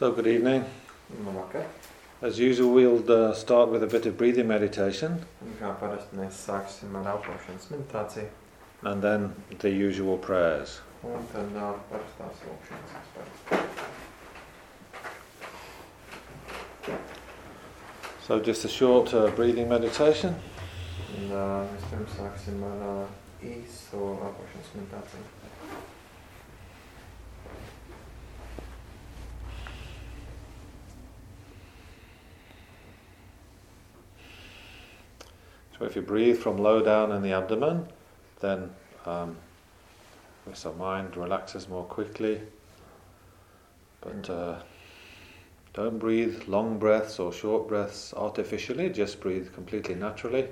So, good evening. Labvakar. As usual, we'll uh, start with a bit of breathing meditation Un kā parasti mēs sāksim ar elpošanas meditāciju, and then the usual prayers. un tad uh, parastās lūkšanas. kas. So, just a short uh, breathing meditation. Un uh, vispirms sāksim ar uh, īsu elpošanas meditāciju. You breathe from low down in the abdomen, then um, our mind relaxes more quickly. But uh, don't breathe long breaths or short breaths artificially, just breathe completely naturally.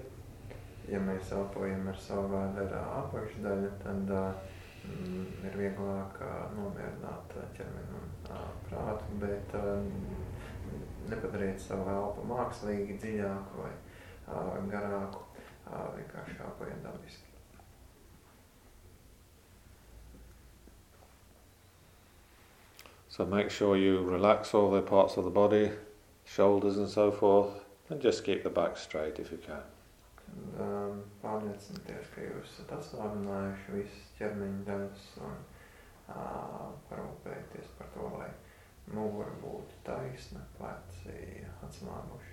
Ja mēs elpojam ar savu apakšdaļu, tad mm, ir vieglāk nomierināt ķermeni un prātu, bet savu elpu mākslīgi, dziļāku vai garāku, vienkārši elpojam dabiski. So, make sure you relax all the parts of the body, shoulders, and so forth, and just keep the back straight if you can. Pārliecinieties, ka jūs esat atslābinājuši visas ķermeņa daļas un parūpējieties par to, lai mugura būtu taisna, pleci atslābuši.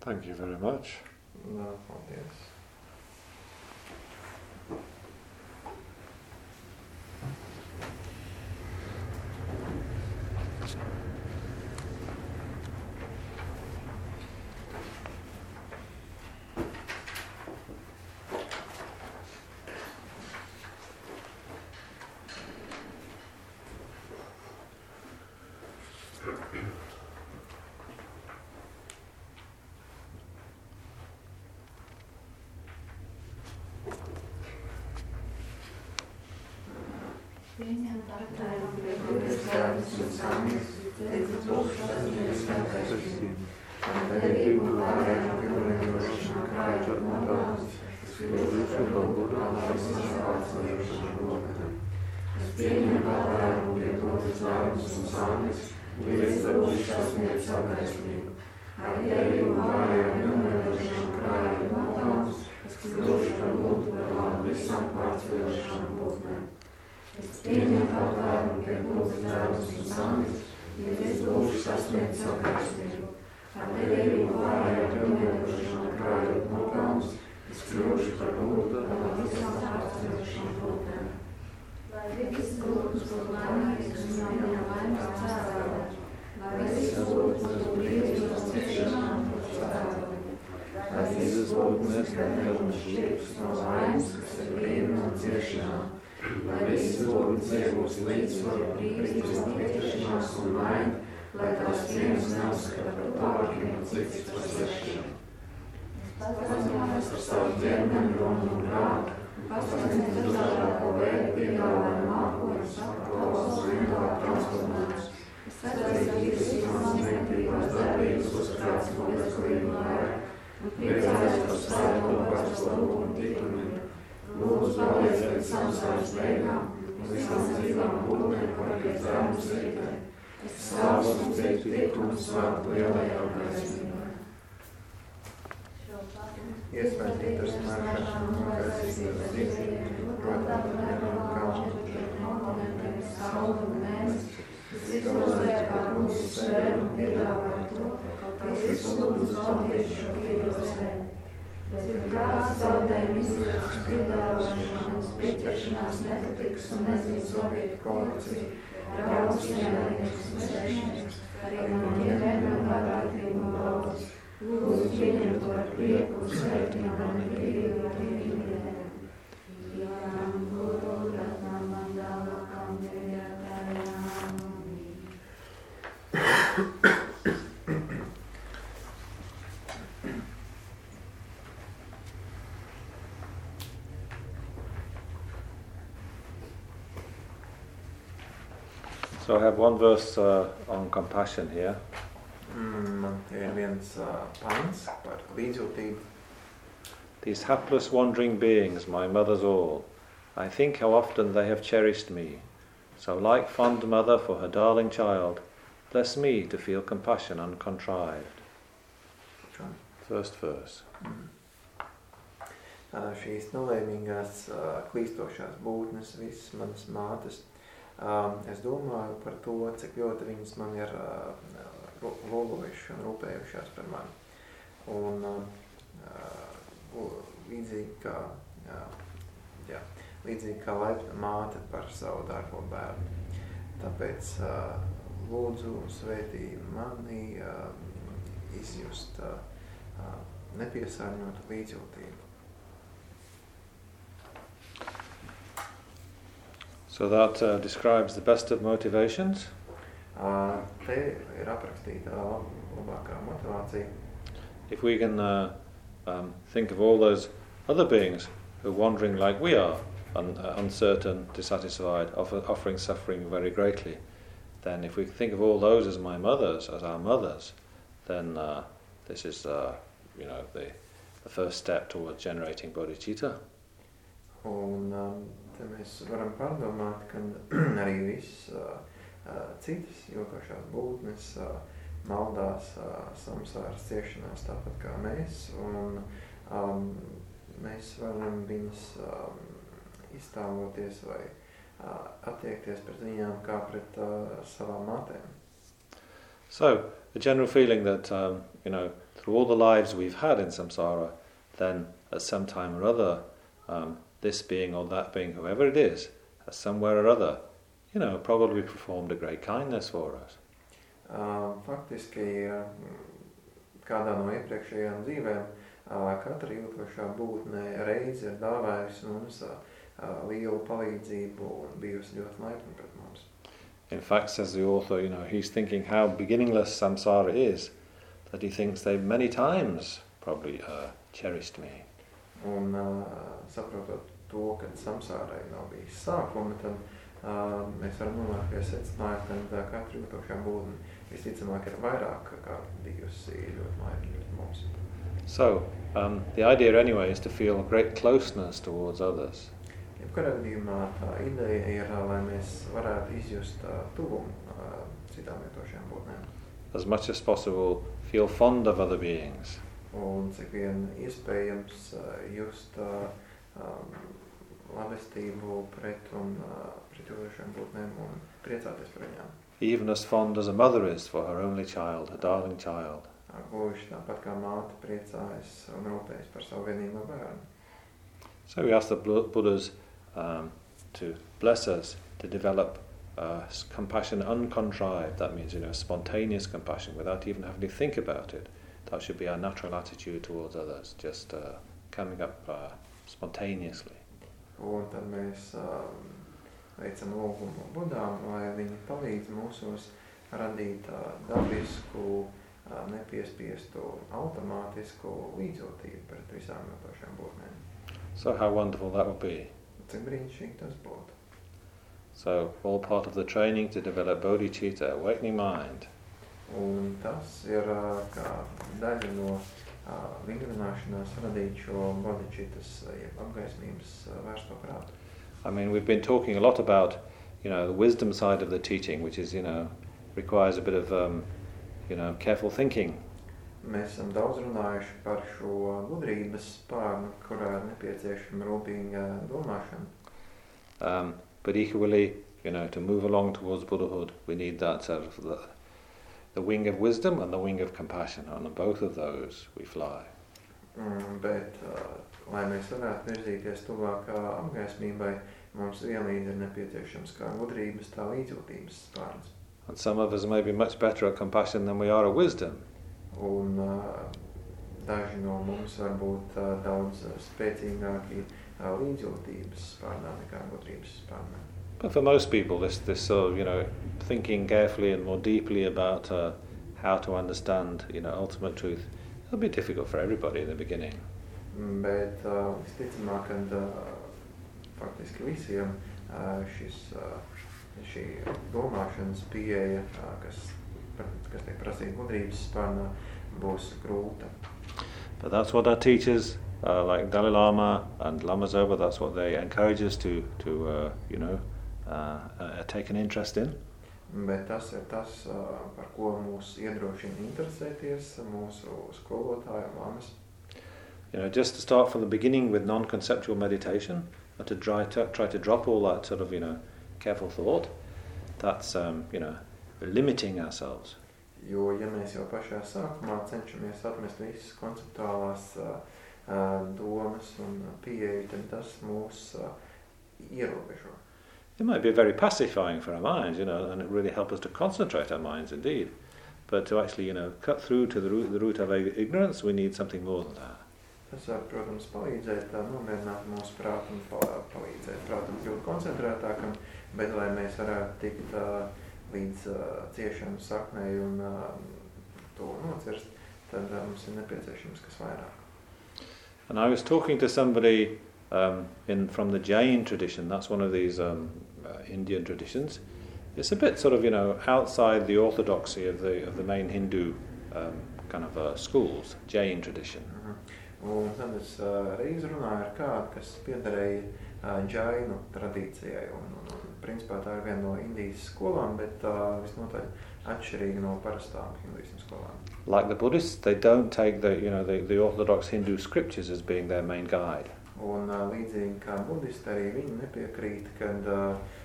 Thank you very much. Jā, paldies. Pieņem Visam pārcēlēšanām būtnēm. Es pieņemu patvērumu pie mūsu tēvus un samis, ja es būšu sasniegt savu taisnību. Ar derību vārēju pilnīgošanu krājot nopelnus, es kļūšu par lūdu par visām pārcelšanu lūdēm. Lai viss lūdus būtu laimīgs un jauniem laimes cēlē, lai lai visi lūdzu iegūst līdzsvaru, Kristus ciešanās un laimi, lai tās cienas neuzskata par labākiem un citas par svešiem. Pazīmēs par savu ģermeni, runu un rādu, pazīmēs par dažādāko veidu pieļaujumu mākoņu, sakros, mentālu transformāciju. Sadarbības māksliniecības darbības uzkrāts un bezglīgumā, un priecājas par savu, par savu un tikumiem. Lūdzu, palīdz pēc samsāras beigām, visām dzīvām būtnēm, kuriem zēmas rītē. Stāvus un dzīt tikums vēl lielajā gaismībā. Iespētītas nākašanas nogaisības dzīvību, protams, vienam kalnu, nogalnēm, saulu, mēnes, izlozēt par mūsu sēru, piedāvāt to, ka visu lūdzu zaudīšu, pīdozēt bet kā zaudējumi izjūtas piedāvāšana un pieķeršanās nepatiks un nezīs objektu kolekcija, daudz ienaidnieks un svešnieks, arī no ienēmēgādātību un balvas. Lūdzu, pieņem to ar prieku un sveitnību un brīvību ar brīvību. Jām, guru, ratnām, mandālā, kandējā, tājām. So I have one verse uh, on compassion here. Mm, Man te ir viens uh, pants par līdzjūtību. These hapless wandering beings, my mothers all, I think how often they have cherished me. So, like fond mother for her darling child, bless me to feel compassion uncontrived. First verse. Uh, šīs nolēmīgās, uh, klīstošās būtnes, visas manas mātes. Um, es domāju par to, cik ļoti viņas man ir uh, ro- lolojuši un rūpējušās par mani. Un uh, uh, līdzīgi kā, uh, jā, līdzīgi kā laipna māte par savu dārgo bērnu. Tāpēc uh, lūdzu svētī mani uh, izjust uh, uh, nepiesārņotu līdzjūtību. So that uh, describes the best of motivations. Uh, ir aprakstīta labākā motivācija. If we can uh, um, think of all those other beings who are wandering like we are, un- uh, uncertain, dissatisfied, offer- offering suffering very greatly, then if we think of all those as my mothers, as our mothers, then uh, this is, uh, you know, the, the first step towards generating bodhicitta. Un um, mēs varam pārdomāt, ka arī viss citas jokošās būtnes maldās samsāras ciešanās tāpat kā mēs. Un um, mēs varam viņus um, iztēloties vai attiekties pret viņām kā pret uh, savām mātēm. So, the general feeling that, um, you know, through all the lives we've had in samsara, then at some time or other, um, this being or that being, whoever it is, has somewhere or other, you know, probably performed a great kindness for us. Uh, faktiski uh, kādā no iepriekšējām dzīvēm uh, katra būtne reizi ir dāvējusi mums uh, lielu palīdzību un bijusi ļoti laipna pret mums. In fact, says the author, you know, he's thinking how beginningless samsara is, that he thinks they've many times probably uh, cherished me. Un uh, saprotot to, ka samsārai nav bijis sākuma, tad uh, mēs varam nonākt pie secinājuma, ka uh, katra jūtošā būtne visticamāk ir vairāk kārt bijusi ļoti laipna mums. So, um, the idea anyway is to feel great closeness towards others. Jebkurā gadījumā tā ideja ir, lai mēs varētu izjust uh, tuvumu uh, citām jūtošajām būtnēm. As much as possible, feel fond of other beings. Un cik vien iespējams uh, just uh, um, labestību pret un uh, pret būtnēm un priecāties par viņām. Even as fond as a mother is for her only child, her darling child. Gluži tāpat kā māte priecājas un rūpējas par savu vienīgo bērnu. So we ask the Buddhas um, to bless us to develop uh, compassion uncontrived. That means, you know, spontaneous compassion without even having to think about it. That should be our natural attitude towards others, just uh, coming up uh, spontaneously. Un tad mēs um, veicam lūgumu budām, lai viņi palīdz mūsos radīt uh, dabisku, uh, nepiespiestu, automātisku līdzjūtību pret visām jūtošām būtnēm. So how wonderful that would be. Cik brīnišķīgi tas būtu. So all part of the training to develop bodhicitta, awakening mind. Un tas ir uh, kā daļa no uh, vingrināšanās radīt šo bodičitas, uh, jeb apgaismības uh, vērsto prātu. I mean, we've been talking a lot about, you know, the wisdom side of the teaching, which is, you know, requires a bit of, um, you know, careful thinking. Mēs esam daudz runājuši par šo gudrības spārnu, kurā ir nepieciešama rūpīga domāšana. Um, but equally, you know, to move along towards Buddhahood, we need that sort of the, the wing of wisdom and the wing of compassion. And on both of those we fly. Mm, bet, uh, lai mēs varētu virzīties tuvāk uh, apgaismībai, mums vienlīdz ir nepieciešams kā gudrības, tā līdzjūtības spārns. And some of us may be much better at compassion than we are at wisdom. Un uh, daži no mums var būt uh, daudz uh, spēcīgāki uh, līdzjūtības spārnā nekā gudrības spārnā. But for most people, this, this sort of, you know, thinking carefully and more deeply about uh, how to understand, you know, ultimate truth, it'll be difficult for everybody in the beginning. Bet uh, visticamāk, kad uh, faktiski visiem uh, šis, uh, šī domāšanas pieeja, uh, kas, kas tiek prasīta gudrības spārnā, būs grūta. But that's what our teachers, uh, like Dalai Lama and Lama Zopa, that's what they encourage us to, to uh, you know, uh, uh, take an interest in. Bet tas ir tas, uh, par ko mūs iedrošina interesēties mūsu skolotāja. You know, just to start from the beginning with non-conceptual meditation, and to try to, try to drop all that sort of, you know, careful thought, that's, um, you know, limiting ourselves. Jo, ja mēs jau pašā sākumā cenšamies atmest visas konceptuālās uh, uh, domas un tad tas mūs uh, ierobežo. It might be very pacifying for our minds, you know, and it really help us to concentrate our minds indeed. But to actually, you know, cut through to the root, the root of ignorance, we need something more than that. Tas var, protams, palīdzēt nomierināt mūsu prātu un palīdzēt prātam kļūt koncentrētākam, bet lai mēs varētu tikt uh, līdz uh, ciešanu saknei un uh, to nocirst, tad uh, mums ir nepieciešams kas vairāk. And I was talking to somebody um, in from the Jain tradition. That's one of these um, Indian traditions. It's a bit sort of you know outside the orthodoxy of the of the main Hindu um, kind of uh, schools, Jain tradition. Mhm. Un tad es uh, reiz runāju ar kādu, kas piederēja uh, džainu tradīcijai. Un, un, un, principā tā ir viena no Indijas skolām, bet uh, visnotaļ atšķirīga no parastām hinduismu skolām. Like the Buddhists, they don't take the you know the, the orthodox Hindu scriptures as being their main guide. Un uh, līdzīgi kā budisti arī viņi nepiekrīt, kad uh, uh,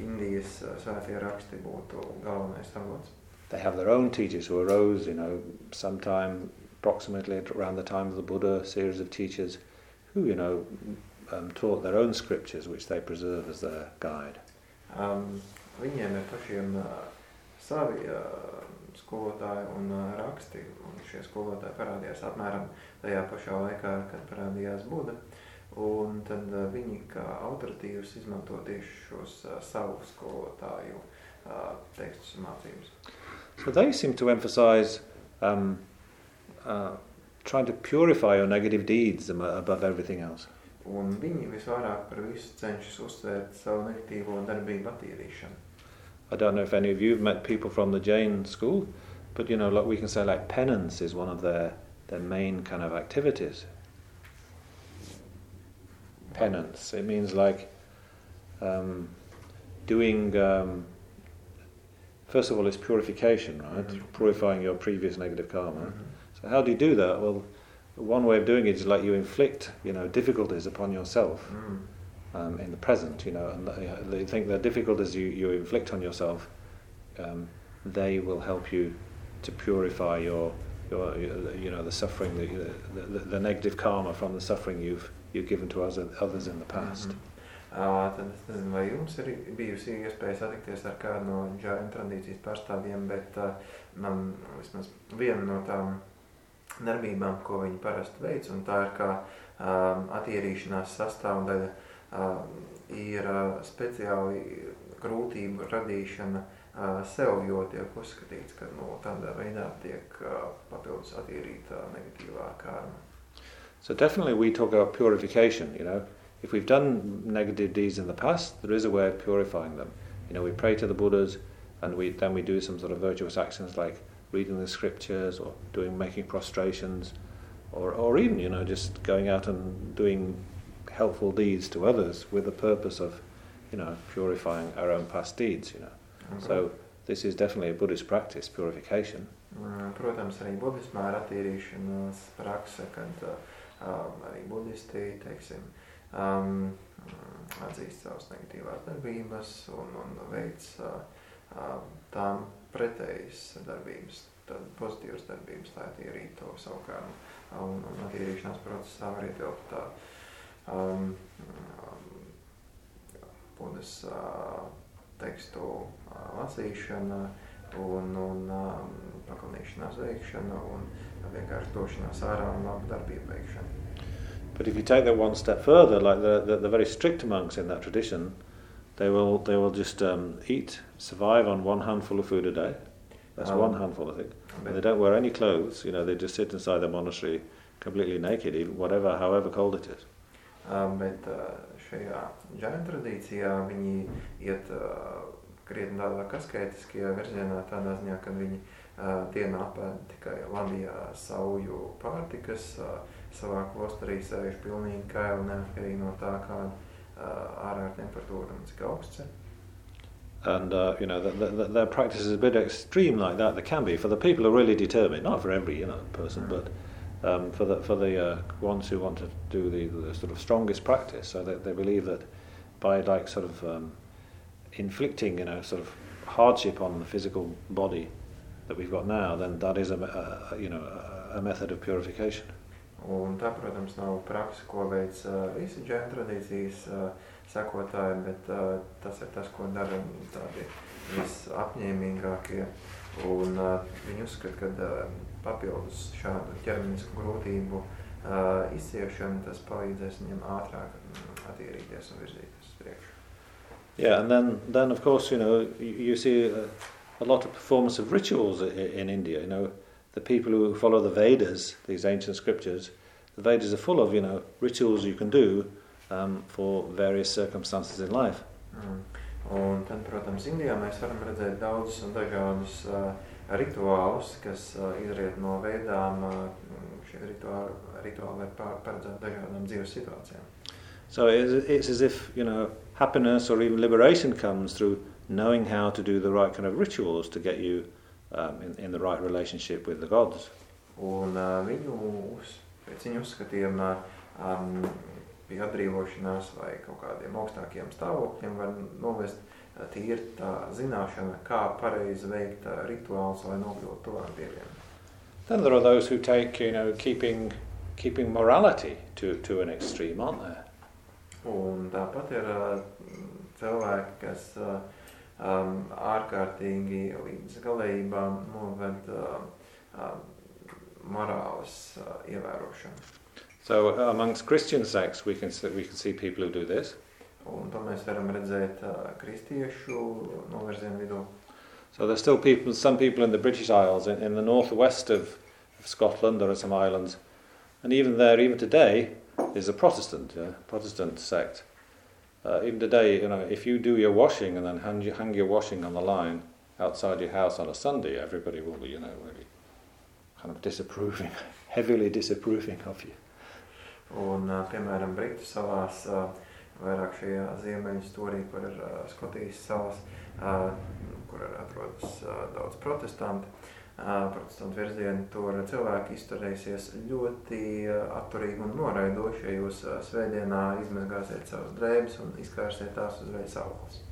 Indijas uh, svētie raksti būtu galvenais avots. They have their own teachers who arose, you know, sometime approximately around the time of the Buddha, a series of teachers who, you know, um, taught their own scriptures, which they preserve as their guide. Um, viņiem ir pašiem uh, savi uh, skolotāji un uh, raksti, un šie skolotāji parādījās apmēram tajā pašā laikā, kad parādījās Buda. Un tad uh, viņi kā autoritīvus izmanto tieši šos uh, savu skolotāju uh, tekstus un mācības. So they seem to emphasize um, uh, trying to purify your negative deeds above everything else. Un viņi visvairāk par visu cenšas uzsvērt savu negatīvo darbību attīrīšanu. I don't know if any of you have met people from the Jain school, but you know, like we can say, like penance is one of their their main kind of activities. Penance. It means like um, doing. Um, first of all, it's purification, right? Mhm. Purifying your previous negative karma. Mhm. So how do you do that? Well, one way of doing it is like you inflict, you know, difficulties upon yourself Mm. um, in the present, you know, and they, they think the difficulties you, you inflict on yourself, um, they will help you to purify your, your, you know, the suffering, the, the, the, the negative karma from the suffering you've, you've given to others, others in the past. Mhm. Uh, tad es nezinu, vai jums ir bijusi iespēja satikties ar kādu no džāņu tradīcijas pārstāvjiem, bet uh, man vismaz viena no tām darbībām, ko viņi parasti veic, un tā ir kā um, attīrīšanās sastāvdaļa, um, ir uh, speciāli grūtību radīšana uh, sev, jo tiek uzskatīts, ka no tādā veidā tiek uh, papildus attīrīta negatīvā karma. So definitely we talk about purification, you know. If we've done negative deeds in the past, there is a way of purifying them. You know, we pray to the Buddhas and we then we do some sort of virtuous actions like reading the scriptures or doing making prostrations or, or even, you know, just going out and doing helpful deeds to others with the purpose of, you know, purifying our own past deeds, you know. Un, So this is definitely a Buddhist practice, purification. Protams, arī budismā ir attīrīšanās prakse, kad uh, um, arī budisti, teiksim, um, atzīst savas negatīvās darbības un, un veids uh, um, tām pretējas darbības, tad pozitīvas darbības, lai attīrītu to savu kārmu. Un, un attīrīšanās procesā var ietilpt uh, um, budas uh, tekstu uh, lasīšana un, un um, paklanīšanās veikšana un vienkārši došanās ārā un labu darbību veikšana. But if you take that one step further, like the, the, the very strict monks in that tradition, they will they will just um, eat, survive on one handful of food a day. That's Um, one handful, I think. And they don't wear any clothes. You know, they just sit inside the monastery completely naked, even whatever, however cold it is. Um, bet uh, šajā džēna tradīcijā viņi iet uh, krietni tādā asketiskajā virzienā, tādā ziņā, ka viņi uh, dienā apēd tikai Latvijā sauju pārtikas, uh, savā klosterī sēž pilnīgi kaili, neatkarīgi no tā, kāda uh, ārā temperatūra un cik augsts ir. And uh, you know, the, the, the, their practice is a bit extreme like that. There can be for the people who are really determined, not for every you know person, but um, for the for the uh, ones who want to do the, the sort of strongest practice. So they, they believe that by like sort of um, inflicting you know sort of hardship on the physical body that we've got now, then that is a, a you know a, method of purification. Un tā, protams, nav praksa, ko veic uh, visi džēna tradīcijas uh, sekotāji, bet uh, tas ir tas, ko dara tādi visapņēmīgākie. Un uh, viņi uzskata, ka uh, papildus šādu ķermenisku grūtību uh, izciešana, tas palīdzēs viņiem ātrāk attīrīties un virzīties priekšu. Yeah, and then then of course you know you, you see a, a lot of performance of rituals in, in India. You know, the people who follow the Vedas, these ancient scriptures, the Vedas are full of you know rituals you can do um, for various circumstances in life. Mm. Un tad, protams, Indijā mēs varam redzēt daudzus un dažādus uh, rituālus, kas uh, izriet no Vēdām. Uh, šie rituāli, rituāli var pār- paredzēt dažādām dzīves situācijām. So it's, it's as if you know happiness or even liberation comes through knowing how to do the right kind of rituals to get you um, in, in the right relationship with the gods. Un uh, viņu, uz, pēc viņu uzskatiem, uh, um, pie atbrīvošanās vai kaut kādiem augstākiem stāvokļiem var novest uh, tīri tā zināšana, kā pareizi veikt uh, rituālus, lai nokļūtu tuvāk dieviem. Then there are those who take, you know, keeping, keeping morality to, to an extreme, aren't there? Un tāpat ir uh, cilvēki, kas uh, um, ārkārtīgi līdz galējībām noved uh, uh, morāles uh, ievērošanu. So uh, amongst Christian sects, we can see, we can see people who do this. Un to mēs varam redzēt uh, kristiešu novirzienu vidū. So there's still people, some people in the British Isles, in, in the northwest of, of Scotland, there are some islands, and even there, even today, is a Protestant, uh, Protestant sect. Uh, even today, you know, if you do your washing and then hang, you, hang your washing on the line outside your house on a Sunday, everybody will be, you know, really kind of disapproving, heavily disapproving of you. Un, uh, piemēram, Britu salās, uh, vairāk šajā ziemeļu stūrī, kur ir uh, Skotijas salas, uh, kur ir atrodas uh, daudz protestanti, uh, protestantu virzieni, tur cilvēki izturēsies ļoti atturīgi un noraidoši, ja jūs svētdienā izmazgāsiet savas drēbes un izkārsiet tās uzreiz saulās.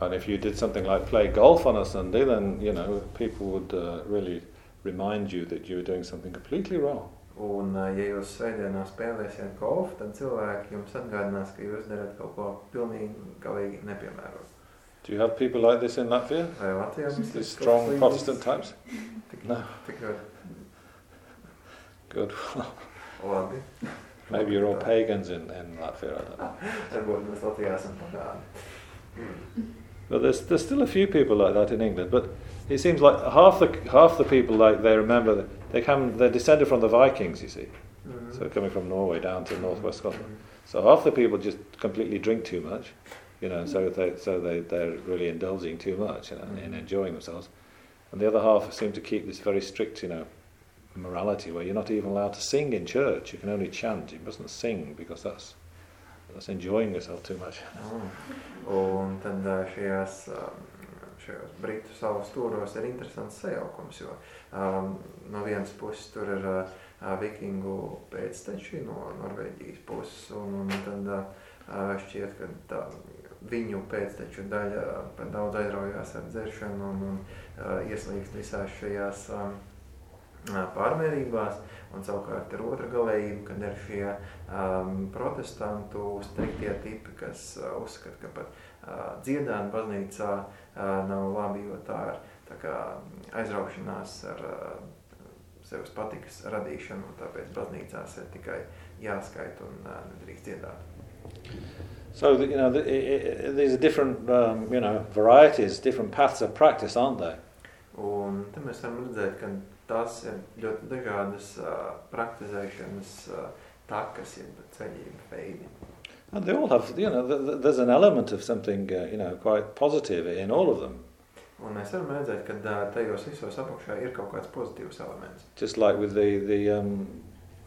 And if you did something like play golf on a Sunday, then, you know, people would uh, really remind you that you were doing something completely wrong. Un, ja jūs svētdienā spēlēsiet golfu, tad cilvēki jums atgādinās, ka jūs darat kaut ko pilnīgi nepiemērotu. Do you have people like this in Latvia? Mums These strong Protestant types? No. Good. Maybe you're all pagans in, in Latvia. I don't know. Varbūt mēs Latvijā esam pagāni. But there's, there's still a few people like that in England. But it seems like half the half the people like they remember that they come they're descended from the Vikings. You see, Mhm. so coming from Norway down to northwest Scotland. So half the people just completely drink too much, you know. So they so they they're really indulging too much, you know, and enjoying themselves. And the other half seem to keep this very strict, you know, morality where you're not even allowed to sing in church. You can only chant. You mustn't sing because that's that's enjoying yourself too much. Mm. Un tad ā, šajās, ām, šajos Britu salu stūros ir interesants sajaukums, jo um, no vienas puses tur ir uh, vikingu pēcteči no Norvēģijas puses, un, un tad uh, šķiet, ka tā, viņu pēcteču daļa daudz aizraujās ar dzeršanu un, un uh, ieslīgst visās šajās um, pārmērībās, un savukārt ir otra galējība, kad ir šie um, protestantu striktie tipi, kas uh, uzskata, ka pat uh, dziedāna baznīcā uh, nav labi, jo tā ir tā kā aizraušanās ar uh, sevis patikas radīšanu, un tāpēc baznīcās ir tikai jāskaita un uh, nedrīkst dziedāt. So you know, the, i i these are different, um, you know, varieties, different paths of practice, aren't they? Un te mēs varam redzēt, ka tās ir ļoti dažādas uh, praktizēšanas uh, takas, jeb veidi. And they all have, you know, th- th- there's an element of something, uh, you know, quite positive in all of them. Un mēs varam redzēt, ka uh, tajos visos apakšā ir kaut kāds pozitīvs elements. Just like with the the um,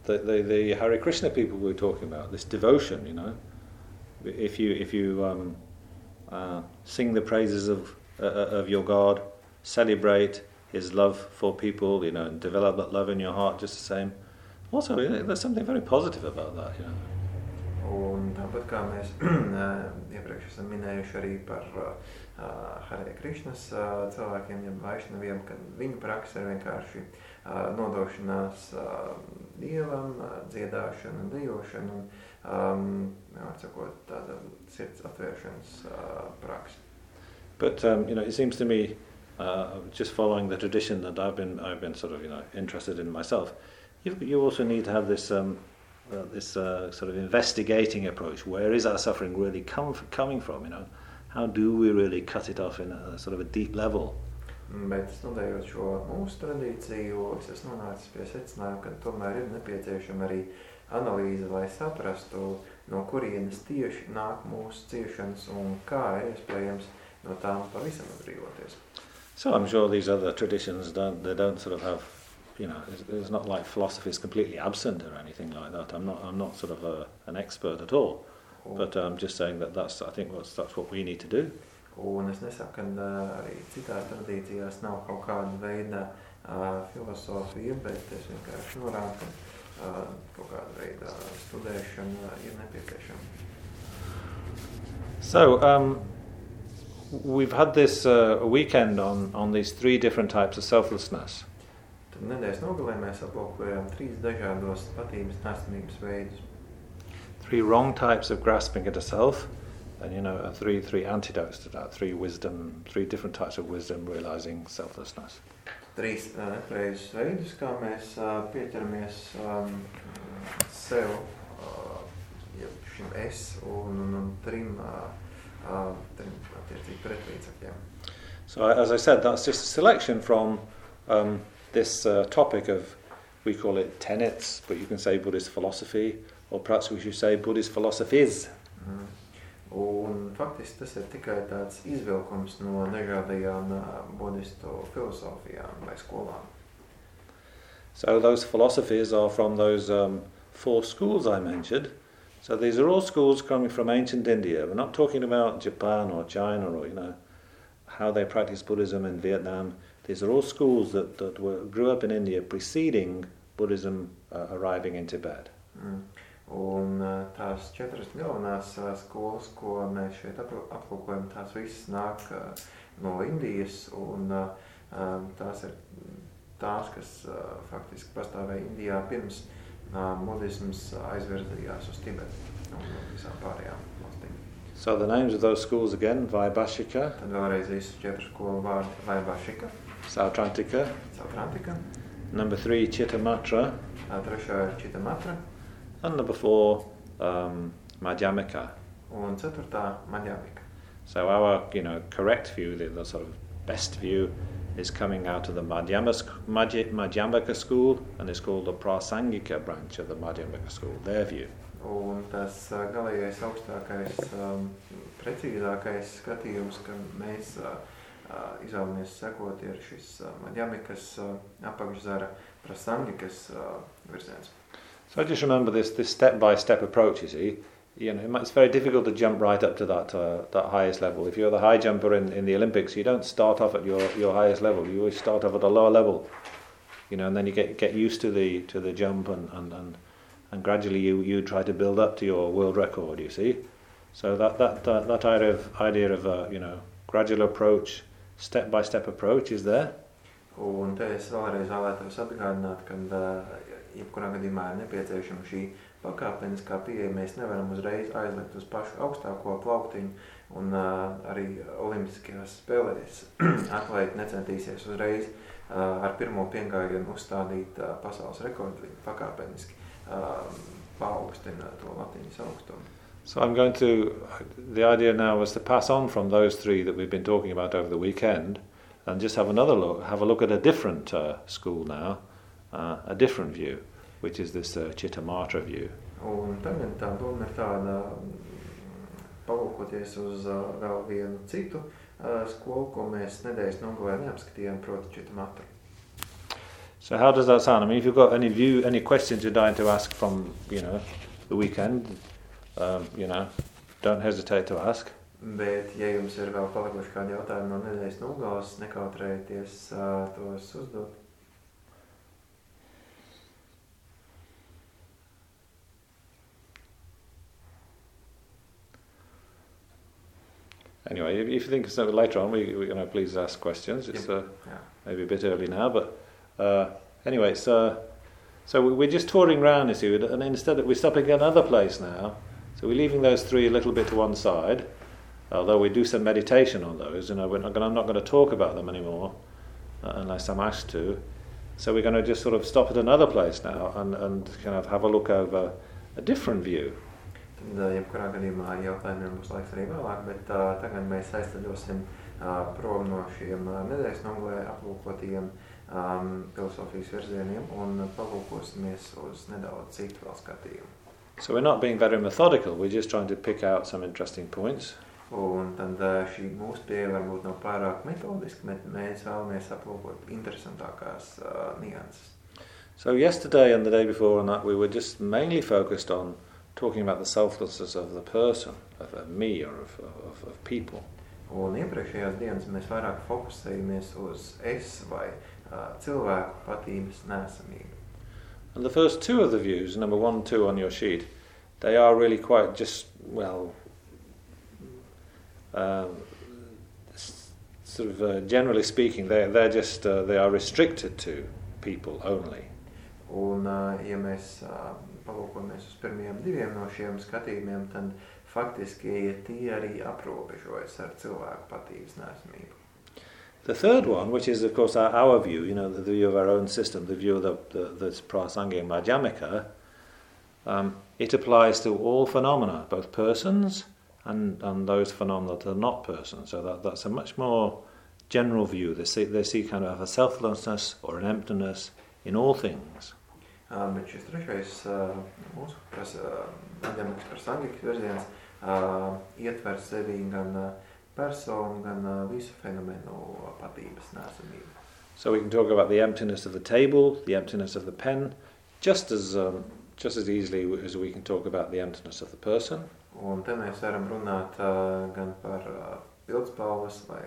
the, the, the Hare Krishna people we were talking about, this devotion, you know. If you if you um, uh, sing the praises of uh, of your God, celebrate His love for people, you know, and develop that love in your heart just the same. Also, there's something very positive about that, you know. Un tāpat kā mēs uh, iepriekš esam minējuši arī par uh, Hare Krishnas uh, cilvēkiem, ja vaišnaviem, kad viņu praksa ir vienkārši uh, nodošanās uh, Dievam, uh, dziedāšana, dejošana un, um, var sakot, tāda sirds atvēršanas uh, praksa. But um, you know, it seems to me, uh, just following the tradition that I've been, I've been sort of, you know, interested in myself. You, you also need to have this, um, uh, this uh, sort of investigating approach. Where is our suffering really come coming from? You know, how do we really cut it off in a sort of a deep level? Bet studējot šo mūsu tradīciju, es esmu nonācis pie secinājuma, ka tomēr ir nepieciešama arī analīze, lai saprastu, no kurienes tieši nāk mūsu ciešanas un kā ir iespējams no tām pavisam atbrīvoties. So I'm sure these other traditions don't, they don't sort of have, you know, it's, it's not like philosophy is completely absent or anything like that. I'm not, I'm not sort of a, an expert at all. Un, But I'm just saying that that's, I think that's, that's what we need to do. Un es nesaku, ka uh, arī citās tradīcijās nav kaut kāda veida uh, filozofija, bet es vienkārši norādu, ka uh, kaut kāda veida studēšana ir nepieciešama. So um, we've had this uh, weekend on, on these three different types of selflessness. Tad nedēļas nogalē mēs aplūkojām trīs dažādos patības nesamības veidus. Three wrong types of grasping at a self, and you know, uh, three three antidotes to that. Three wisdom, three different types of wisdom realizing selflessness. Trīs ā, nepareizus veidus, kā mēs ā, pieķeramies um, sev, jeb šim es un, un, un trim, ā, ā, trim attiecīgi. So, as I said, that's just a selection from um, this uh, topic of, we call it tenets, but you can say Buddhist philosophy, or perhaps we should say Buddhist philosophies. Mhm. Un faktiski tas ir tikai tāds izvilkums no dažādajām budistu filozofijām vai skolām. So, those philosophies are from those um, four schools I mentioned. So, these are all schools coming from ancient India. We're not talking about Japan or China or, you know, how they practice Buddhism in Vietnam. These are all schools that, that were, grew up in India preceding Buddhism uh, arriving in Tibet. Mm. Un ā, tās četras galvenās ā, skolas, ko mēs šeit apl- aplūkojam, tās visas nāk ā, no Indijas, un tās ir tās, kas faktiski pastāvēja Indijā pirms ā, budisms aizvirzījās uz Tibetu un visām pārējām valstīm. So, the names of those schools again Vaibhashika, Tad vēlreiz visu četru skolu vārdu Vaibhashika, Sautrantika, Sautrantika, number three Chittamatra, trešā ir Čitamatra and number four um, Madhyamika. un ceturtā Maģāvika. So our, you know, correct view, the, the sort of best view, is coming out of the Madhyama, Madhyamaka school, and it's called the Prasangika branch of the Madhyamaka school. Their view. Un tas ā, galīgais augstākais, um, precīzākais skatījums, ka mēs ā, ā, izvēlamies sekot, ir šis ā, Maģamikas ā, apakšzara prasangikas ā, virziens. So I just remember this this step by step approach. You see, you know, it's very difficult to jump right up to that uh, that highest level. If you're the high jumper in, in the Olympics, you don't start off at your, your highest level. You always start off at a lower level. You know, and then you get get used to the to the jump, and and, and, and gradually you, you try to build up to your world record. You see, so that that that, that idea of idea of uh, you know gradual approach, step by step approach is there. Un te es vēlreiz vēlētos atgādināt, ka ā, jebkurā gadījumā ir nepieciešama šī pakāpeniskā pieeja. Mēs nevaram uzreiz uz pašu augstāko plauktiņu, un ā, arī Olimpiskajās spēlēs necentīsies uzreiz ā, ar pirmo uzstādīt ā, pasaules rekordu. Viņi pakāpeniski ā, paaugstina to augstumu. So I'm going to. The idea now was to pass on from those three that we've been talking about over the weekend, and just have another look. Have a look at a different uh, school now, uh, a different view, which is this uh, Chittamatra view. Un tagad tā doma ir tāda, mm, palūkoties uz ā, vēl vienu citu ā, skolu, ko mēs nedēļas nogalē neapskatījām, proti Čitamatra. So how does that sound? I mean, if you've got any view, any questions you'd like to ask from you know the weekend, um, you know, don't hesitate to ask. Bet, ja jums ir vēl palikuši kādi jautājumi no nedēļas nogales, nekautrējieties ā, tos uzdot. Anyway, if, if you think of something later on, we, we you know please ask questions. It's uh, Jā. maybe a bit early now, but uh, anyway, so so we- we're just touring around this year, and instead of, we're stopping at another place now. So we're leaving those three a little bit to one side, although we do some meditation on those. You know, we're not gonna, I'm not going to talk about them anymore uh, unless I'm asked to. So we're going to just sort of stop at another place now and, and kind of have a look over a different view. Tad, ā, jebkurā gadījumā jautājumiem būs laiks arī vēlāk, bet uh, tagad mēs aizceļosim uh, prom no šiem uh, nedēļas nogalē aplūkotajiem um, filozofijas virzieniem un palūkosimies uz nedaudz citu vēl skatījumu. So we're not being very methodical. We're just trying to pick out some interesting points. Un tad ā, šī mūsu pieeja varbūt nav pārāk metodiska, bet mēs vēlamies aplūkot interesantākās uh, nianses. So yesterday and the day before and that we were just mainly focused on talking about the selflessness of the person, of, of me or of, of, of people. Un iepriekšējās dienas mēs vairāk fokusējamies uz es vai uh, cilvēku patības nesamību. And the first two of the views, number one and two on your sheet, they are really quite just, well, um, sort of uh, generally speaking, they're, they're just, uh, they are restricted to people only. Un, uh, ja mēs uh, palūkojamies uz pirmiem diviem no šiem skatījumiem, tad faktiski tie arī aprobežojas ar cilvēku. The third one, which is of course our, our view, you know, the view of our own system, the view of the, the, the Prasangika Madhyamika, um, it applies to all phenomena, both persons and, and those phenomena that are not persons. So that, that's a much more general view. They see, they see kind of a selflessness or an emptiness in all things. Bet šis trešais mūsu Madhyamikas Prasangikas virziens ietver sevi gan personu, gan visu fenomenu patības nesamību. So we can talk about the emptiness of the table, the emptiness of the pen, just as um, just as easily as we can talk about the emptiness of the person. Un te mēs varam runāt uh, gan par uh, vai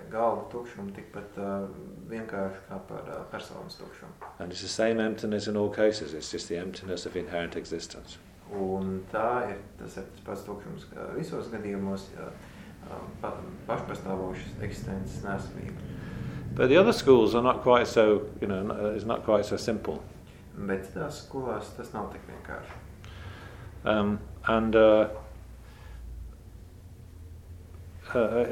tukšumu, tikpat uh, vienkārši kā par uh, personas tukšumu. And it's the same emptiness in all cases, it's just the emptiness of inherent existence. Un tā ir tas, ir tas pats tukšums visos gadījumos, ja, pa, pašpastāvošas eksistences nesamība. But the other schools are not quite so, you know, it's not quite so simple. Bet citās skolās tas nav tik vienkārši. Um, and uh, uh, uh,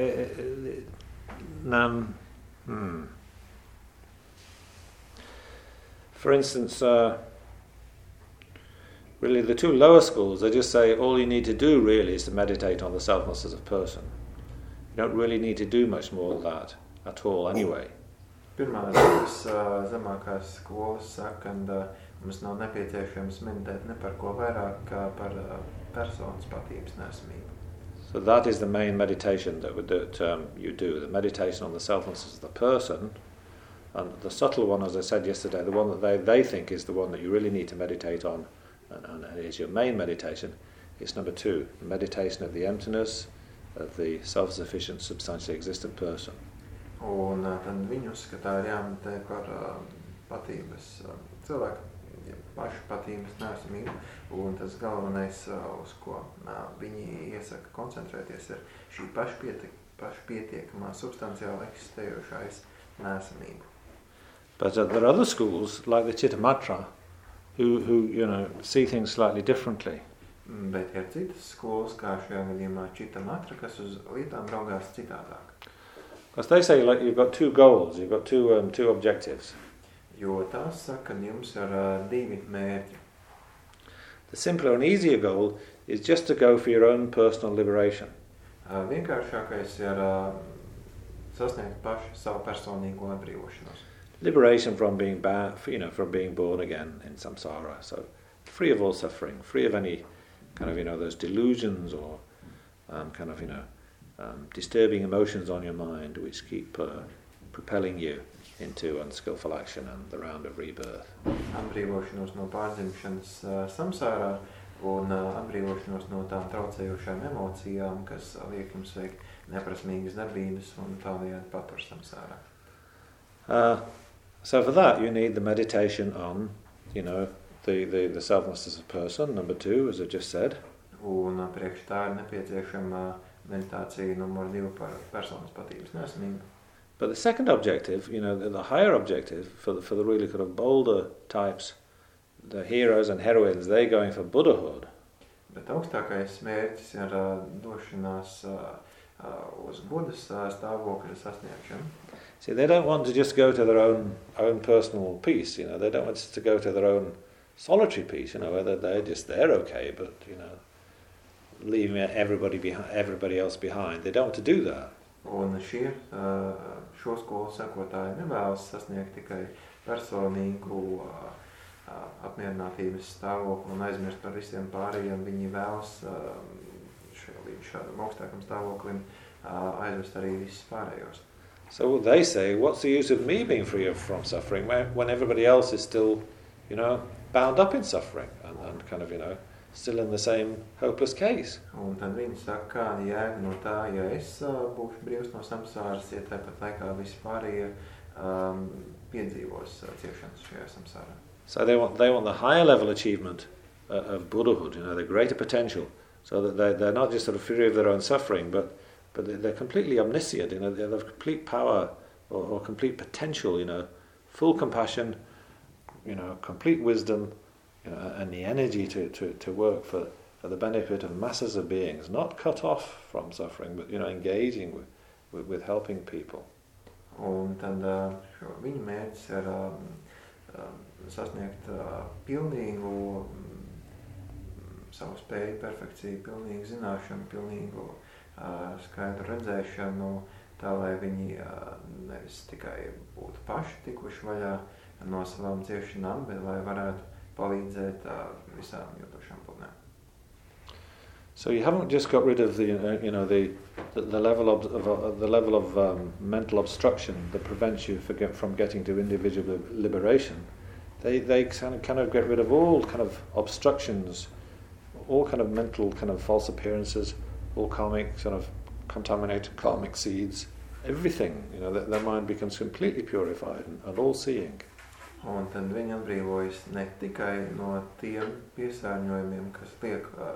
uh, hmm. For instance, uh, really the two lower schools, they just say all you need to do really is to meditate on the selfless as a person. You don't really need to do much more than that at all anyway. Mums nav nepieciešams ne par ko vairāk kā par uh, personas. So that is the main meditation that, would, that um, you do, the meditation on the selflessness of the person. And the subtle one, as I said yesterday, the one that they, they think is the one that you really need to meditate on and, and is your main meditation, is number two, the meditation of the emptiness of the self-sufficient, substantially existent person. Un tad viņi uzskatā ir par ja pašu. Un tas galvenais, uh, uz ko uh, viņi iesaka koncentrēties, ir šī pašpietiek, pašpietiekamā substanciāli eksistējošais nesamība. But uh, there are other schools, like the Chittamatra, who, who you know, see things slightly differently. Mm, Bet ir citas skolas, kā šajā gadījumā čita matra, kas uz lietām raugās citādāk. Because they say like you've got two goals, you've got two, um, two objectives. Jo tās saka, ka jums ir uh, divi mērķi. The simpler and easier goal is just to go for your own personal liberation. Uh, vienkāršākais ir uh, sasniegt pašu savu personīgo atbrīvošanos. Liberation from being bad, you know, from being born again in samsara. So free of all suffering, free of any kind of, you know, those delusions or um, kind of, you know, um, disturbing emotions on your mind which keep uh, propelling you into unskillful action and the round of rebirth. Atbrīvošanos no pārdzimšanas uh, samsārā un uh, atbrīvošanos no tām traucējošām emocijām, kas liek jums veikt neprasmīgas darbības un tādējādi patur samsārā. Uh, so for that, you need the meditation on, you know, the, the, the selflessness of a person, number two, as I just said. Un uh, priekš tā ir nepieciešama meditācija numur divi par personas patības nesamību. But the second objective, you know, the, the higher objective for the, for the really kind of bolder types, the heroes and heroines, they're going for Buddhahood. Bet augstākais mērķis ir uh, došanās uh, uh, uz uh, stāvokļa sasniegšanu. See, they don't want to just go to their own own personal peace, you know. They don't want to go to their own solitary peace, you know, whether they're just they're okay, but you know, leaving everybody behind, everybody else behind. They don't want to do that. Un šie uh, šo skolu sekotāji nevēlas sasniegt tikai personīgu apmierinātības stāvokli un aizmirst par visiem pārējiem. Viņi vēlas um, šo, līdz šādam augstākam stāvoklim aizvest arī visus pārējos. So they say, what's the use of me being free from suffering when, when everybody else is still, you know, bound up in suffering and, and kind of, you know, still in the same hopeless case? Un tad viņi saka, kāda jēga no tā, ja es uh, būšu brīvs no samsāras, ja tāpat laikā um, piedzīvos uh, ciešanas šajā samsārā. So they want, they want the higher level achievement uh, of Buddhahood, you know, the greater potential, so that they, they're not just sort of free of their own suffering, but, but they're- they're completely omniscient, you know, they have complete power or, or complete potential, you know, full compassion, you know, complete wisdom you know, and the energy to, to, to work for, for the benefit of masses of beings, not cut off from suffering, but you know, engaging with, with, with helping people. Un tad uh, viņa mērķis ir um, sasniegt uh, pilnīgu um, savu spēju, perfekciju, pilnīgu zināšanu, pilnīgu uh, skaidru redzēšanu, tā lai viņi uh, nevis tikai būtu paši tikuši vaļā no savām ciešanām, bet lai varētu palīdzēt uh, visām putnēm. So you haven't just got rid of the you know the the, level of, of uh, the level of um, mental obstruction that prevents you get, from getting to individual liberation. They they kind of kind of get rid of all kind of obstructions, all kind of mental kind of false appearances, all karmic sort of contaminated karmic seeds, everything. You know, that their mind becomes completely purified and, and all seeing. Un tad viņi atbrīvojas ne tikai no tiem piesārņojumiem, kas liek uh,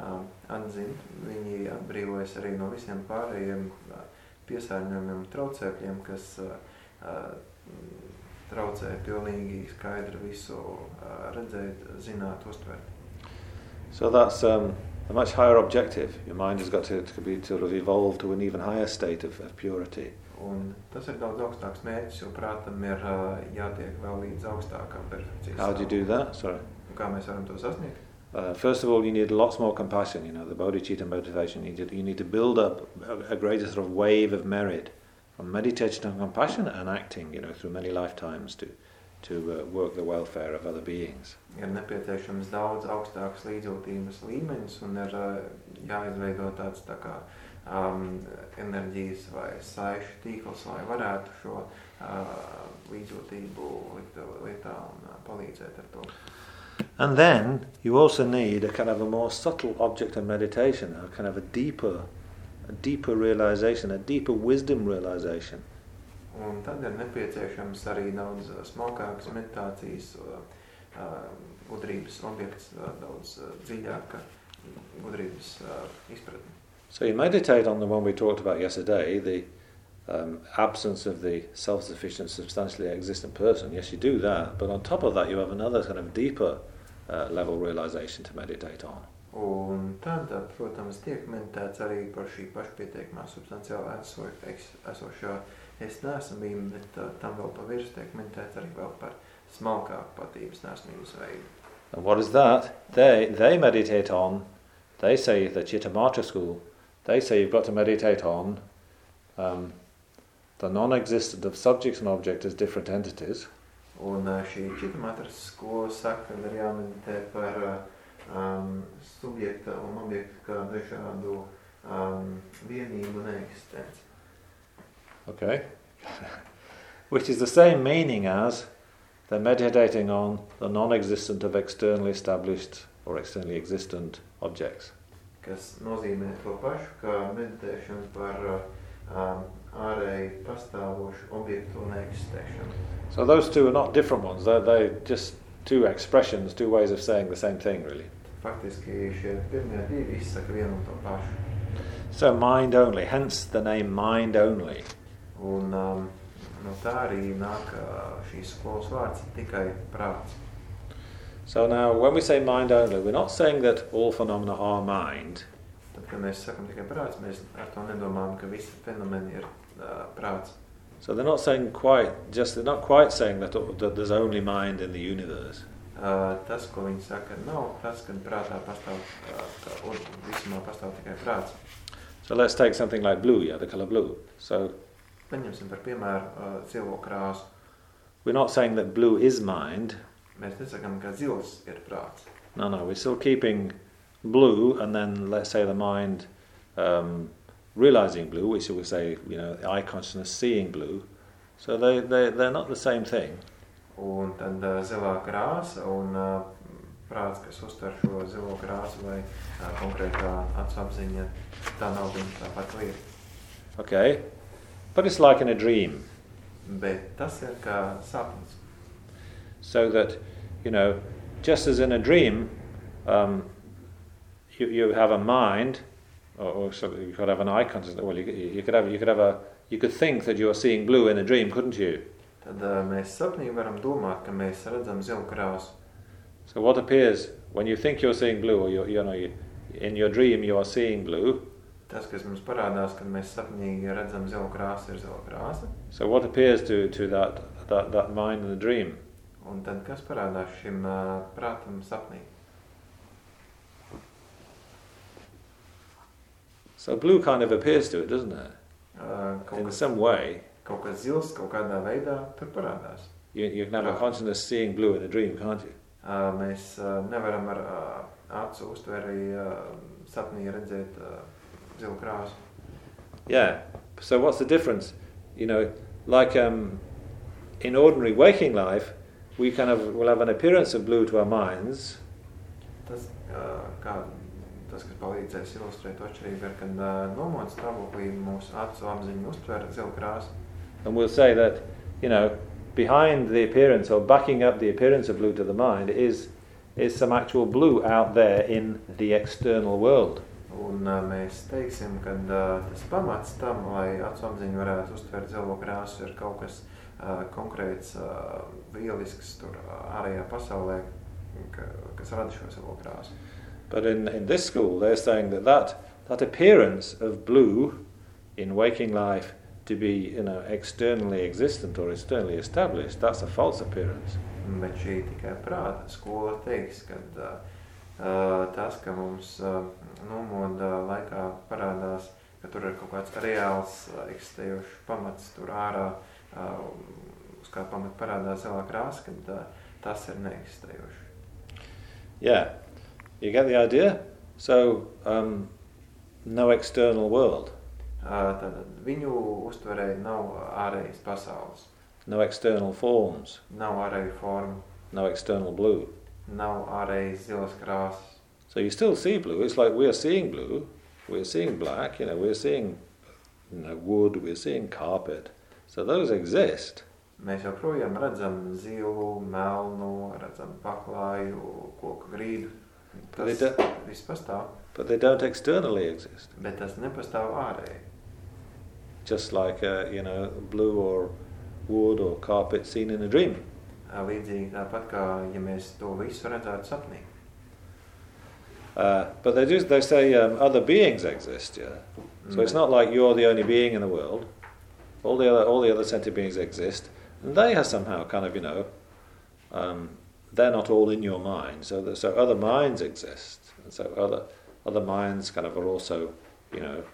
uh, atzīt, viņi atbrīvojas arī no visiem pārējiem uh, piesārņojumiem, traucēkļiem, kas uh, uh, traucē pilnīgi skaidri visu uh, redzēt, zināt, uztvert. So that's um, a much higher objective. Your mind has got to, to be sort of evolved to an even higher state of, of purity. Un tas ir daudz augstāks mērķis, jo prātam ir uh, jātiek vēl līdz augstākam perfekcijas. How do you do that? Sorry. Un kā mēs varam to sasniegt? Uh, first of all, you need lots more compassion. You know, the bodhicitta motivation. You need to, you need to build up a, greater sort of wave of merit from meditation and compassion and acting. You know, through many lifetimes to to uh, work the welfare of other beings. Ir nepieciešams daudz augstāks līdzjūtības līmeņus un ir uh, jāizveido tāds tā kā um, enerģijas vai saišu tīkls, lai varētu šo uh, līdzjūtību lietā un uh, palīdzēt ar to. And then you also need a kind of a more subtle object of meditation, a kind of a deeper, a deeper realization, a deeper wisdom realization. Un tad ir nepieciešams arī daudz smalkākas meditācijas, gudrības objekts, daudz dziļāka gudrības izpratne. So you meditate on the one we talked about yesterday, the um, absence of the self-sufficient, substantially existent person. Yes, you do that, but on top of that, you have another kind of deeper uh, level realization to meditate on. Un tad, protams, tiek meditēts arī par šī eso, esošā es nesamību, bet uh, tam vēl pa virs tiek meditēts arī vēl par smalkāku patības nesamības veidu. And what is that? They, they meditate on, they say the Chittamatra school, they say you've got to meditate on um, the non-existence of subjects and objects as different entities. Un uh, šī skola saka, ka ir jāmeditē par uh, um, subjekta un objekta kā dažādu um, vienību neeksistenci. Okay. Which is the same meaning as they're meditating on the non-existent of externally established or externally existent objects. Kas nozīmē to pašu, kā meditēšana par uh, um, ārēji pastāvošu objektu neeksistēšanu. So those two are not different ones. They're, they're just two expressions, two ways of saying the same thing, really. Faktiski šie pirmie divi izsaka vienu un to pašu. So mind only, hence the name mind only. Un um, no tā arī nāk uh, šīs skolas vārds tikai prāts. So now, when we say mind only, we're not saying that all phenomena are mind. Tad, kad mēs sakam tikai prāts, mēs ar to nedomājam, ka visi fenomeni ir uh, prāts. So they're not saying quite, just they're not quite saying that, that there's only mind in the universe. Uh, tas, ko viņi saka, nav tas, ka prātā pastāv, uh, un visumā pastāv tikai prāts. So let's take something like blue, yeah, the color blue. So Paņemsim par piemēru uh, krāsu. we're not saying that blue is mind. Mēs nesakam, ka zils ir prāts. No, no, we're still keeping blue, and then let's say the mind um, realizing blue, which we say, you know, eye consciousness seeing blue. So they, they, they're not the same thing. Un tad uh, zilā krāsa un uh, prāts, kas uztver šo zilo krāsu vai uh, konkrētā acu apziņa, tā nav viņa tā pati lieta. Okay? But it's like in a dream. Bet tas ir kā sapnis. So that, you know, just as in a dream, um, you, you have a mind, or, or so you could have an eye consciousness. Well, you, you could have you could have a you could think that you are seeing blue in a dream, couldn't you? tad uh, mēs sapnī varam domāt, ka mēs redzam zilu krāsu. So what appears when you think you're seeing blue, or you you know, you, in your dream you are seeing blue. Tas, kas mums parādās, kad mēs sapnī redzam zilu krāsu, ir zila krāsa. So what appears to, to that, that, that mind in the dream? Un tad, kas parādās šim prātam sapnī? So blue kind of appears to it, doesn't it? Uh, In kas, some way, kaut kas zils kaut kādā veidā tur parādās. you, you can have a consciousness seeing blue in a dream, can't you? Uh, mēs uh, nevaram ar uh, acu uztveri uh, sapnī redzēt uh, zilu krāsu. Yeah. So what's the difference? You know, like um, in ordinary waking life, we kind of will have an appearance of blue to our minds, Tas, kā, tas, kas palīdzēs ilustrēt atšķirību, ir, kad stāvoklī mūsu acu apziņa uztver zilu krāsu. and we'll say that, you know, behind the appearance or backing up the appearance of blue to the mind is is some actual blue out there in the external world. Un uh, mēs teiksim, ka uh, tas pamats tam, lai acu apziņa varētu uztvert zilo krāsu, ir kaut kas uh, konkrēts, uh, vielisks tur ārējā pasaulē, ka, kas rada šo zilo krāsu. But in, in this school, they're saying that, that that appearance of blue in waking life to be, you know, externally existent or externally established, that's a false appearance. Bet šī tikai prāta skola teiks, ka uh, tas, ka mums uh, nomoda laikā parādās, ka tur ir kaut kāds reāls uh, eksistējošs pamats tur ārā, uh, kā parādās krāsa, kad uh, tas ir. Yeah, you get the idea? So, um, no external world, Uh, viņu nav ārējas pasaules, no external forms, nav ārēju formu, no external blue. nav ārējas zilas krāsas. So you still see blue. It's like we're seeing blue, we're seeing black, you know, we're seeing you know, wood, we're seeing carpet. So those exist. Mēs joprojām redzam zilu, melnu, redzam paklāju, koku grīdu. Tas viss pastāv, But they don't externally exist. bet tas nepastāv ārēji. Just like, uh, you know, blue or wood or carpet seen in a dream. Līdzīgi tāpat kā, ja mēs to visu redzētu sapnī. Uh, but they, just, they say um, other beings exist, yeah. So it's not like you're the only being in the world. All the other, all the other sentient beings exist, and they have somehow kind of, you know, um, they're not all in your mind. So, the, so other minds exist, and so other other minds kind of are also, you know,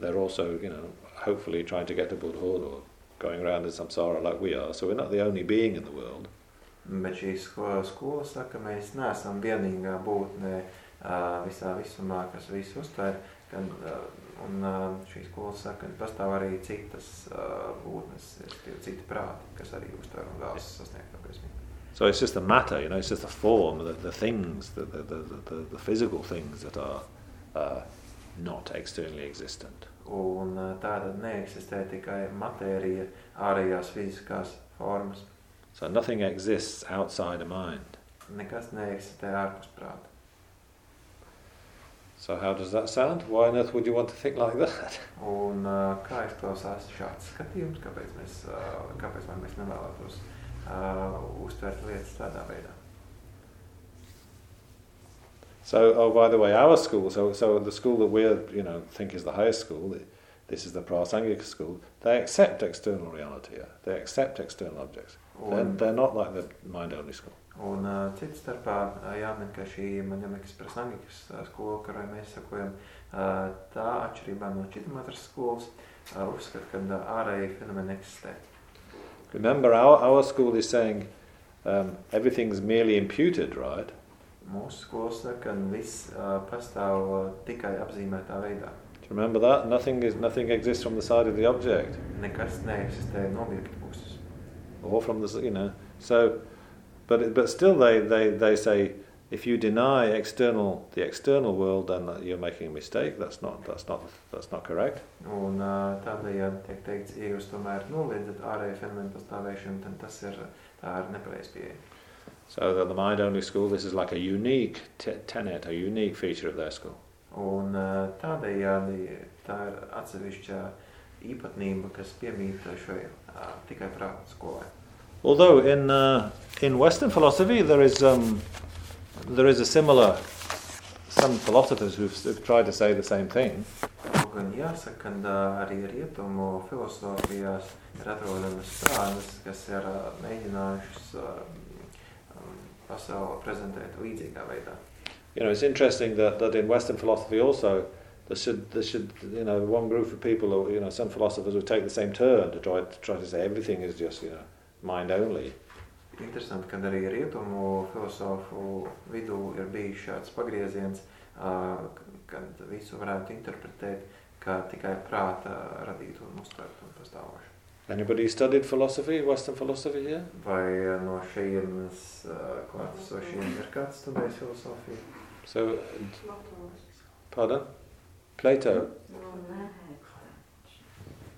they're also, you know, hopefully trying to get to Buddhahood or going around in samsara like we are. So we're not the only being in the world. Bet saka, ka mēs neesam vienīgā būtne visā visumā, kas visu uztver. Un ā, šī skola saka, ka pastāv arī citas ā, būtnes, citi prāti, kas arī uztver un vēlas sasniegt to gaismību. So it's just the matter, you know, it's just the form, the, the things, the, the, the, the, the physical things that are uh, not externally existent. Un ā, tāda neeksistē tikai matērija, ārējās fiziskās formas. So nothing exists outside a mind. Nekas neeksistē ārpus prāta. So how does that sound? Why on earth would you want to think like that? Un ā, kā izklausās šāds skatījums, kāpēc mēs, ā, kāpēc mēs nevēlētos uh, uztvert lietas tādā veidā? So, oh, by the way, our school, so, so the school that we you know, think is the highest school, this is the Prasangika school, they accept external reality, yeah? they accept external objects. They're, they're not like the mind-only school. Un uh, cits starpā ā, jāmin, ka šī Maņamikas Prasangikas ā, skola, kurai mēs sakojam, ā, tā atšķirībā no Čitamatras skolas ā, uzskata, ka ā, ārēji fenomeni eksistē. Remember, our, our school is saying um, everything's merely imputed, right? Mūsu skola saka, ka viss ā, pastāv ā, tikai apzīmētā veidā. Do you remember that? Nothing, is, nothing exists from the side of the object. Nekas neeksistē no objekta puses. or from the you know so but but still they, they, they say if you deny external the external world then you're making a mistake that's not that's not that's not correct Un ā, tādējādi tiek teikts, ja jūs tomēr noliedzat ārēju fenomenu pastāvēšanu, tad tas ir, tā ir nepareiz pieeja. so the mind only school this is like a unique te- tenet a unique feature of their school Un ā, tādējādi tā ir atsevišķa īpatnība, kas piemīt šai uh, tikai prāta skolai. Although in uh, in Western philosophy there is um, there is a similar some philosophers who've, who've tried to say the same thing. Gan jāsaka, ka arī rietumu filosofijās ir atrodamas strādes, kas ir mēģinājušas pasauli prezentēt līdzīgā veidā. You know, it's interesting that, that in Western philosophy also there should there should you know one group of people or you know some philosophers would take the same turn to try to try to say everything is just you know mind only. Interesanti, ka arī rietumu filozofu vidū ir bijis šāds pagrieziens, kad visu varētu interpretēt kā tikai prāta radītu un uztvertu un pastāvošu. Anybody studied philosophy, Western philosophy here? Vai no šejienes klātesošiem ir kāds studējis filozofiju? So, pardon? Plato.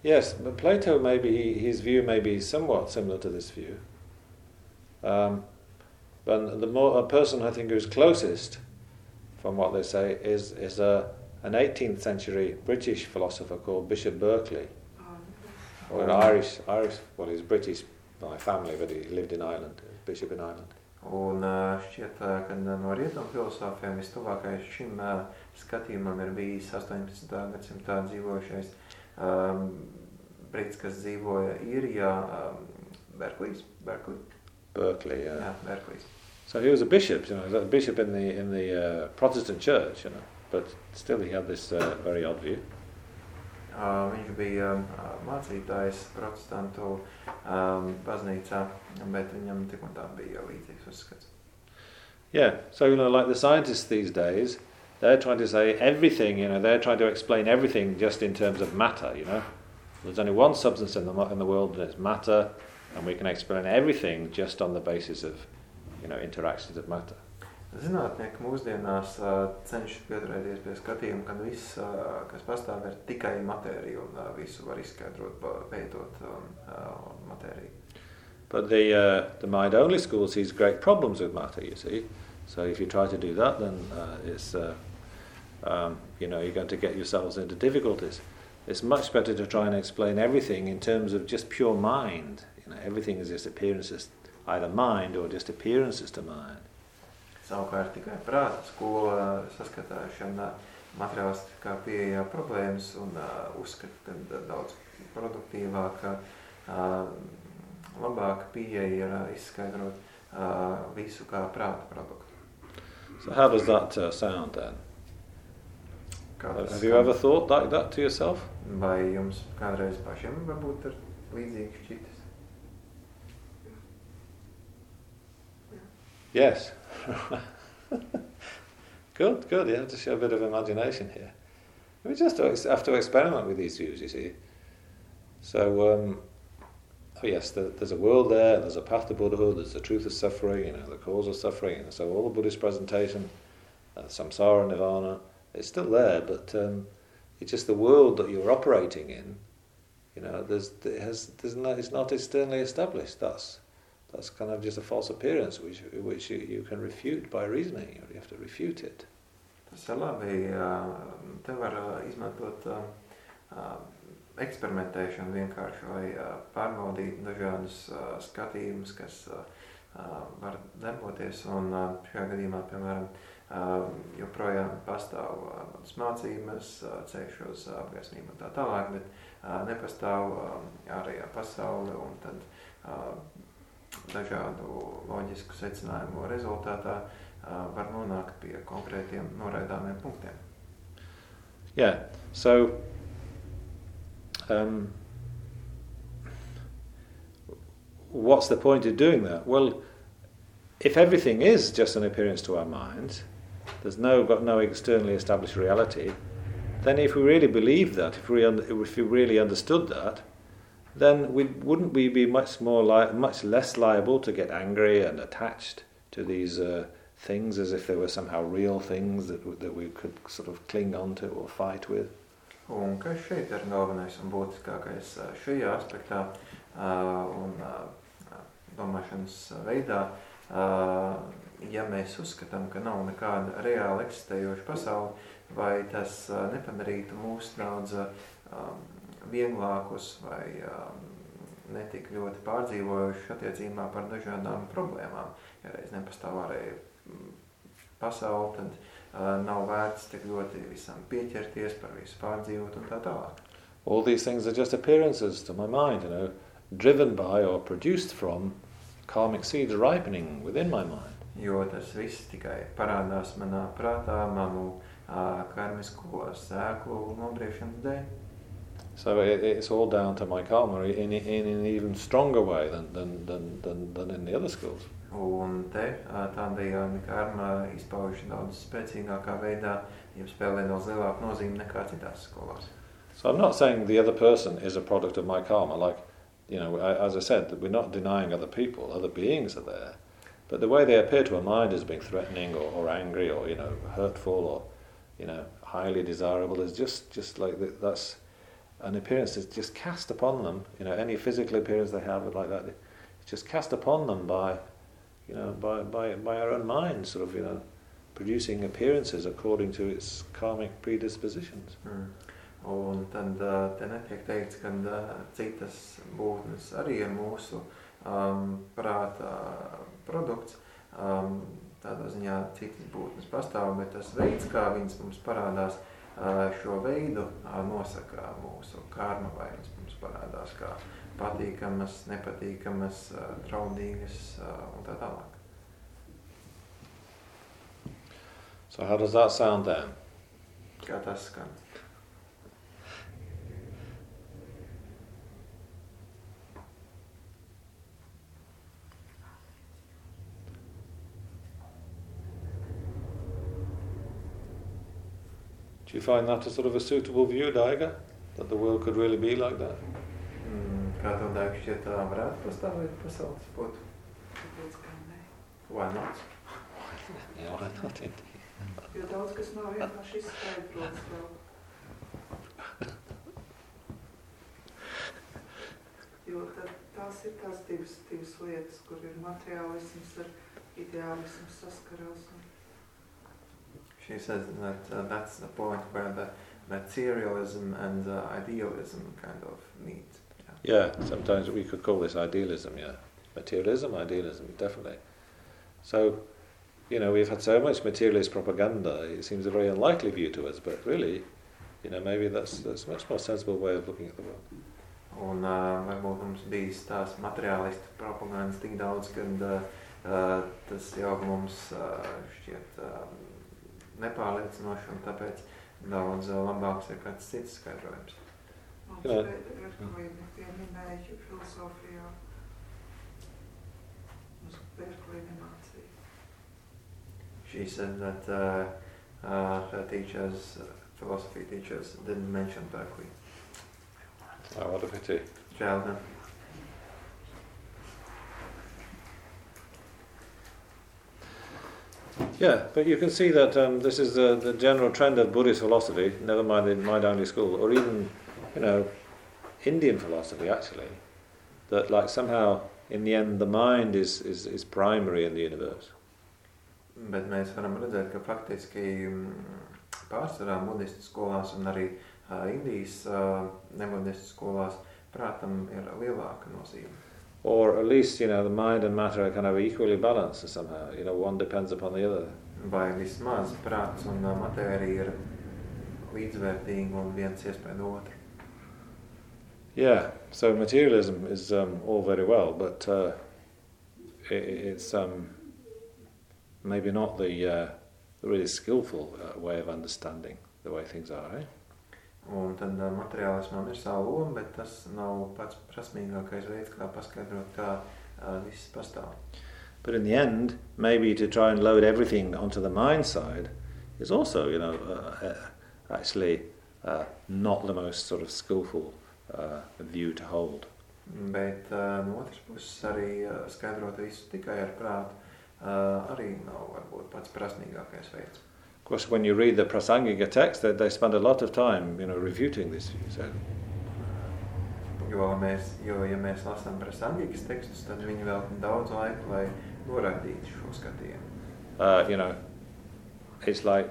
Yes, but Plato maybe his view may be somewhat similar to this view. Um, but the more a person I think who's closest, from what they say, is is a an 18th century British philosopher called Bishop Berkeley, or an Irish Irish. Well, he's British by family, but he lived in Ireland, bishop in Ireland. Un uh, šķiet, uh, ka no rietumu filozofiem vistuvākais šim uh, skatījumam ir bijis 18. gadsimtā dzīvojušais um, brits, kas dzīvoja īrijā, um, Berklīs, Berklī. Berkeley, yeah. Jā, Berklīs. So he was a bishop, you know, he was a bishop in the in the uh, Protestant church, you know, but still he had this uh, very odd view. Uh, viņš bija uh, mācītājs protestantu um, baznīcā, bet viņam tik un tā bija līdzīgs uzskats. Yeah, so you know, like the scientists these days, they're trying to say everything. You know, they're trying to explain everything just in terms of matter. You know, there's only one substance in the in the world, and it's matter, and we can explain everything just on the basis of, you know, interactions of matter. Zinātnieki mūsdienās uh, cenšas pieturēties pie skatījuma, ka viss, uh, kas pastāv, ir tikai matērija un uh, visu var izskaidrot, pētot um, uh, matēriju. But the uh, the mind-only school sees great problems with matter. You see, so if you try to do that, then uh, it's uh, um, you know you're going to get yourselves into difficulties. It's much better to try and explain everything in terms of just pure mind. You know, everything is just appearances, either mind or just appearances to mind. Savukārt tikai prāta skola saskatā šajā materiālistiskā pieejā problēmas un uh, uzskata, ka daudz produktīvāka, uh, labāka pieeja ir uh, izskaidrot uh, visu kā prāta produktu. So how does that uh, sound then? Have you ever thought like that to yourself? Vai jums kādreiz pašiem varbūt ir līdzīgi šķitis? Yes. good, good. You have to show a bit of imagination here. We just have to experiment with these views, you see. So, um, oh yes, there, there's a world there, there's a path to Buddhahood, there's the truth of suffering, you know, the cause of suffering. And so all the Buddhist presentation, uh, samsara, nirvana, it's still there, but um, it's just the world that you're operating in. You know, there's, it has, there's no, it's not externally established. That's that's kind of just a false appearance which which you, you can refute by reasoning. You have to refute it. Tas labi. ā, Te var izmantot eksperimentēšanu vienkārši, lai pārbaudītu dažādus skatījumus, kas var darboties. Un šajā gadījumā, piemēram, joprojām pastāv mācības, ceļš uz apgaismību un tā tālāk, bet nepastāv ārējā pasaule un tad dažādu loģisku secinājumu rezultātā var nonākt pie konkrētiem noraidāmiem punktiem. Yeah. So. Um, what's the point of doing that? Well, if everything is just an appearance to our minds, there's no got no externally established reality. Then, if we really believe that, if we if we really understood that, then we wouldn't we be much more li- much less liable to get angry and attached to these uh, things as if they were somehow real things that that we could sort of cling on to or fight with. Un kas šeit ir galvenais un būtiskākais šajā aspektā un domāšanas veidā, ja mēs uzskatām, ka nav nekāda reāli eksistējoša pasaule, vai tas nepadarītu mūs daudz vieglākus vai netik ļoti pārdzīvojuši attiecībā par dažādām problēmām. Ja reiz nepastāv arī pasauli, tad uh, nav vērts tik ļoti visam pieķerties par visu pārdzīvot un tā tālāk. All these things are just appearances to my mind, you know, driven by or produced from karmic seeds ripening within my mind. Jo tas viss tikai parādās manā prātā, manu uh, karmisko sēklu nobriešanas dēļ. So it, it's all down to my karma in, in, in an even stronger way than, than, than, than, than in the other schools. Un te karma izpaužas daudz spēcīgākā veidā, ja spēlē daudz lielāku nozīmi nekā citās skolās. So I'm not saying the other person is a product of my karma. Like, you know, as I said, that we're not denying other people, other beings are there. But the way they appear to a mind as being threatening or, or angry or, you know, hurtful or, you know, highly desirable is just, just like the, that's an appearance that's just cast upon them. You know, any physical appearance they have like that, it's just cast upon them by, you know, by, by, by our own mind, sort of, you know, producing appearances according to its karmic predispositions. Mm. Un tad te netiek teikts, ka citas būtnes arī ir mūsu um, prāta produkts. Um, tādā ziņā citas būtnes pastāv, bet tas veids, kā viņas mums parādās, uh, šo veidu uh, nosaka mūsu karma, vai viņas mums parādās kā patīkamas, nepatīkamas, draudīgas un tā tālāk. So how does that sound then? Kā tas skan? you find that a sort of a suitable view, Daiga? That the world could really be like that? Mm, kā tev šķiet, tā varētu pastāvēt pasaules potu? Kāpēc kā nē? Why not? yeah, why not indeed? Jo daudz kas nav vienkārši izskaidrots vēl. Jo tad tās ir tās divas, divas lietas, kur ir materiālisms ar ideālismu saskarās. She says that uh, that's the point where the materialism and the idealism kind of meet. Yeah. sometimes we could call this idealism, yeah. Materialism, idealism, definitely. So, you know, we've had so much materialist propaganda, it seems a very unlikely view to us, but really, you know, maybe that's, that's a much more sensible way of looking at the world. Un uh, varbūt mums bijis tās materiālistu propagandas tik daudz, ka uh, uh, tas jau mums uh, šķiet uh, nepārliecinoši, un tāpēc daudz eh, labāks ir kāds cits skaidrojums. Pieminēju filozofijā uz Berklīna. She said that uh, uh, her teachers, uh, philosophy teachers, didn't mention Berkeley. Oh, what a pity. Žēl, ne? Yeah, but you can see that um, this is the, the general trend of Buddhist philosophy, never mind the mind-only school, or even, you know, Indian philosophy actually, that like somehow in the end the mind is, is, is primary in the universe. Bet mēs varam redzēt, ka faktiski pārsvarā budistu skolās un arī uh, Indijas uh, nebudistu skolās prātam ir lielāka nozīme or at least you know the mind and matter are kind of equally balanced somehow. You know, one depends upon the other. Vai vismaz prāts un uh, matērija ir līdzvērtīgi un viens iespēja otru. Yeah, so materialism is um, all very well, but uh, it, it's um, maybe not the, uh, the really skillful uh, way of understanding the way things are, right? Un tad uh, materiālismam ir sava loma, bet tas nav pats prasmīgākais veids, kā paskaidrot, kā uh, viss pastāv. But in the end, maybe to try and load everything onto the mind side is also, you know, uh, uh, actually uh, not the most sort of skillful uh, view to hold. Bet uh, no otras puses arī uh, skaidrot visu tikai ar prātu uh, arī nav varbūt pats prasmīgākais veids. Of course, when you read the Prasangika text, they, they spend a lot of time, you know, refuting this view. So. Jo, mēs, jo, ja mēs lasām prasangikas tekstus, tad viņi vēl daudz laika, lai noraidītu šo skatījumu. Uh, you know, it's like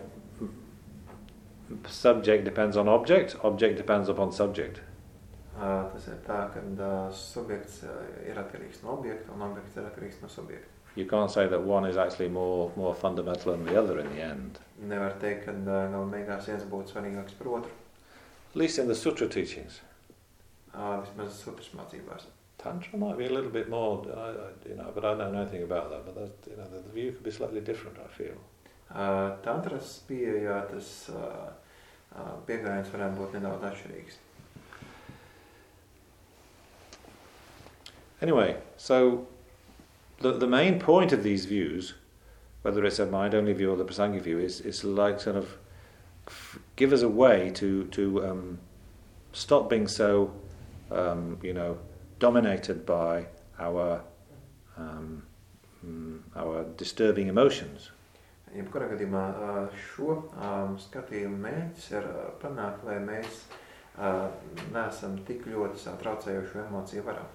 subject depends on object, object depends upon subject. Tas ir tā, ka subjekts ir atkarīgs no objekta un objekts ir atkarīgs no subjekta. You can't say that one is actually more, more fundamental than the other in the end. Nevar teikt, ka gala beigās viens būtu svarīgāks par otru. At least in the sutra teachings. Vismaz sutras mācībās. Tantra might be a little bit more, you know, but I don't know anything about that. But that's, you know, the view could be slightly different. I feel. Uh, tantras pieejā tas uh, uh, pieejams varētu būt nedaudz atšķirīgs. Anyway, so the the main point of these views, whether it's a mind-only view or the Prasangika view, is is like sort of give us a way to to um, stop being so, um, you know, dominated by our um, mm, our disturbing emotions. Jebkurā gadījumā šo um, skatījumu mērķis ir panākt, lai mēs neesam tik ļoti satraucējušu emociju varā.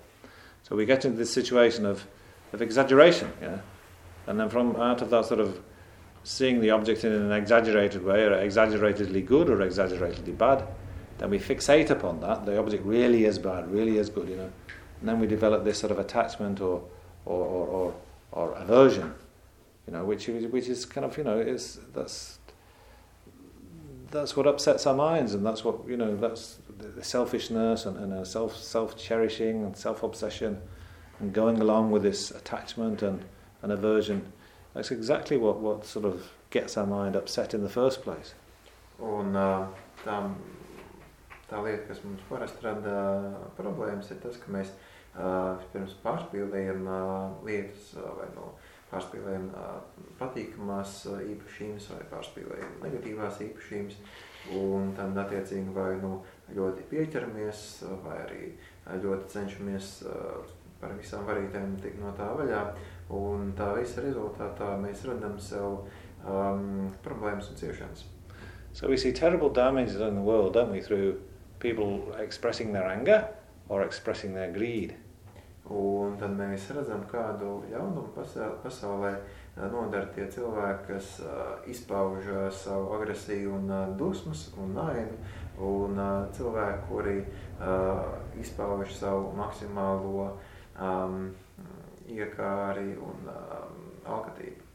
So we get into this situation of, of exaggeration, yeah? And then from out of that sort of seeing the object in an exaggerated way, or exaggeratedly good or exaggeratedly bad, then we fixate upon that. The object really is bad, really is good, you know. And then we develop this sort of attachment or, or, or, or, or aversion, you know, which which is kind of, you know, is that's that's what upsets our minds, and that's what you know. That's the selfishness and, and self self cherishing and self obsession, and going along with this attachment and, and aversion. That's exactly what, what sort of gets our mind upset in the first place. Un uh, tā, tā lieta, kas mums parasti rada problēmas, ir tas, ka mēs uh, pirms pārspīlējam uh, lietas uh, vai no pārspīlējam uh, patīkamās uh, īpašības vai pārspīlējam negatīvās īpašības. Un tad, attiecīgi, vai nu ļoti pieķeramies, uh, vai arī uh, ļoti cenšamies uh, par visām varītēm tikt no tā vaļā. Un tā visa rezultātā mēs radām sev um, problēmas un ciešanas. So we see terrible damages in the world, don't we, through people expressing their anger or expressing their greed. Un tad mēs redzam, kādu ļaunumu pasaulē ā, nodara tie cilvēki, kas ā, izpauž ā, savu agresiju un ā, dusmas un naidu, un ā, cilvēki, kuri ā, izpauž savu maksimālo um, iekāri un um, alkatību.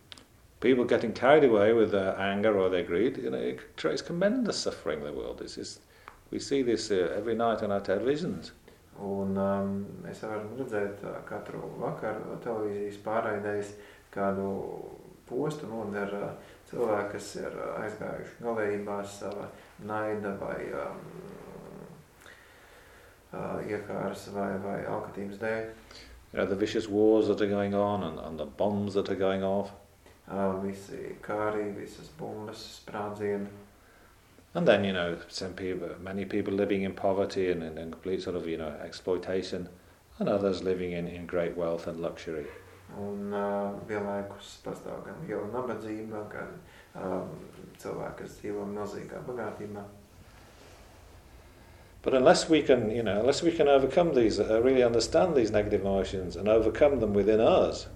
People getting carried away with their anger or their greed, you know, it creates tremendous suffering in the world. It's just, we see this uh, every night on our televisions. Un um, mēs varam redzēt ā, katru vakaru televīzijas pārraidēs kādu postu nodara cilvēki, kas ir ā, aizgājuši galējībās sava naida vai um, ā, iekāras vai, vai alkatības dēļ. You know, the vicious wars that are going on and, and the bombs that are going off. Ā, Visi kāri, visas bumbas, sprādzieni. And then, you know, some people, many people living in poverty and in, in complete sort of, you know, exploitation, and others living in, in great wealth and luxury. Un uh, vienlaikus pastāv gan liela nabadzība, gan um, cilvēki, kas dzīvo milzīgā bagātībā. But unless we can, you know, unless we can overcome these, uh, really understand these negative emotions and overcome them within us,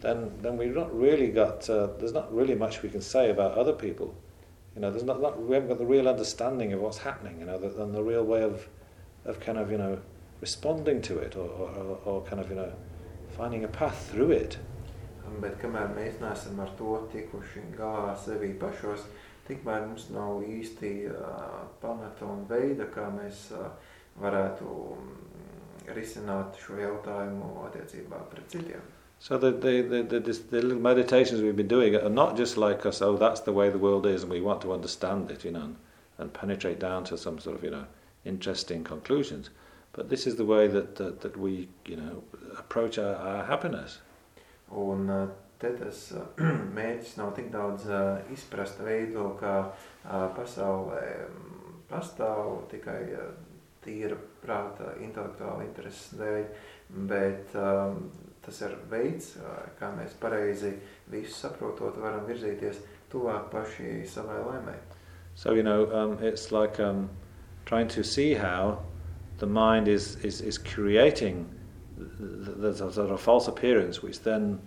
then then we've not really got. Uh, there's not really much we can say about other people. You know, there's not, not we haven't got the real understanding of what's happening. You know, the, and the real way of of kind of you know responding to it or, or, or kind of you know finding a path through it. Bet kamēr mēs neesam ar to tikuši galā sevī pašos, tikmēr mums nav īsti uh, pamata un veida, kā mēs uh, varētu mm, risināt šo jautājumu attiecībā pret citiem. So the the, the, the, this, the little meditations we've been doing are not just like us, oh, that's the way the world is, and we want to understand it, you know, and, and penetrate down to some sort of, you know, interesting conclusions. But this is the way that, that, that we, you know, approach our, our happiness. Un uh, te tas uh, mērķis nav tik daudz uh, izprast veidu, kā uh, pasaulē mm, pastāv tikai uh, tīra prāta intelektuāla intereses dēļ, bet um, tas ir veids, uh, kā mēs pareizi visu saprotot varam virzīties tuvāk paši savai laimai. So, you know, um, it's like um, trying to see how the mind is, is, is creating the, the sort of false appearance, which then,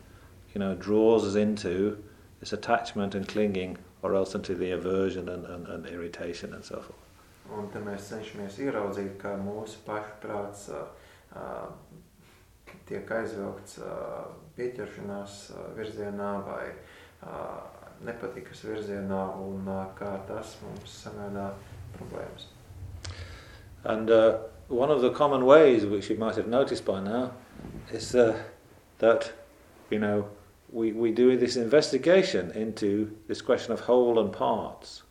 you know, draws us into this attachment and clinging, or else into the aversion and, and, and irritation and so forth. Un te mēs cenšamies ieraudzīt, kā mūsu pašu prāts uh, uh, tiek aizvilkts uh, pieķeršanās uh, virzienā vai uh, nepatikas virzienā un uh, kā tas mums samēdā problēmas. And uh, one of the common ways, which you might have noticed by now, is uh, that, you know, we, we do this investigation into this question of whole and parts.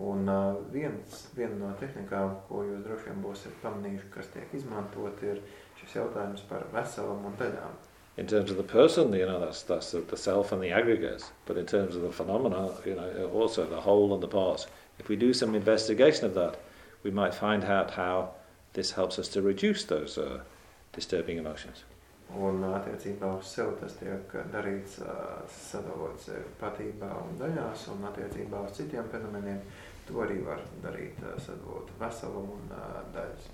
Un uh, viens, viena no tehnikām, ko jūs droši vien būsiet pamanījuši, kas tiek izmantot, ir šis jautājums par veselumu un daļām. In terms of the person, you know, that's, that's the, the self and the aggregates. But in terms of the phenomena, you know, also the whole and the parts. If we do some investigation of that, we might find out how this helps us to reduce those uh, disturbing emotions. Un uh, attiecībā uz sevi tas tiek darīts uh, sadalot sevi patībā un daļās, un attiecībā uz citiem fenomeniem to arī var darīt uh, sadalot veselumu un daļas.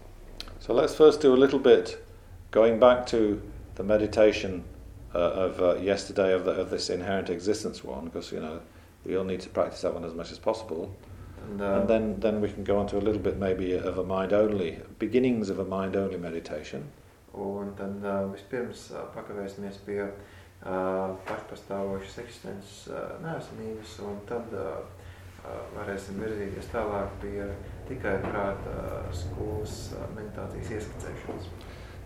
So let's first do a little bit going back to the meditation uh, of uh, yesterday of, the, of this inherent existence one, because you know we all need to practice that one as much as possible. And, uh, And then, then we can go on to a little bit maybe of a mind only, beginnings of a mind only meditation. Un tad uh, vispirms uh, pakavēsimies pie uh, pašpastāvošas eksistences uh, nesamības, un tad uh, uh, varēsim virzīties tālāk pie tikai prāta uh, skolas uh, meditācijas ieskicēšanas.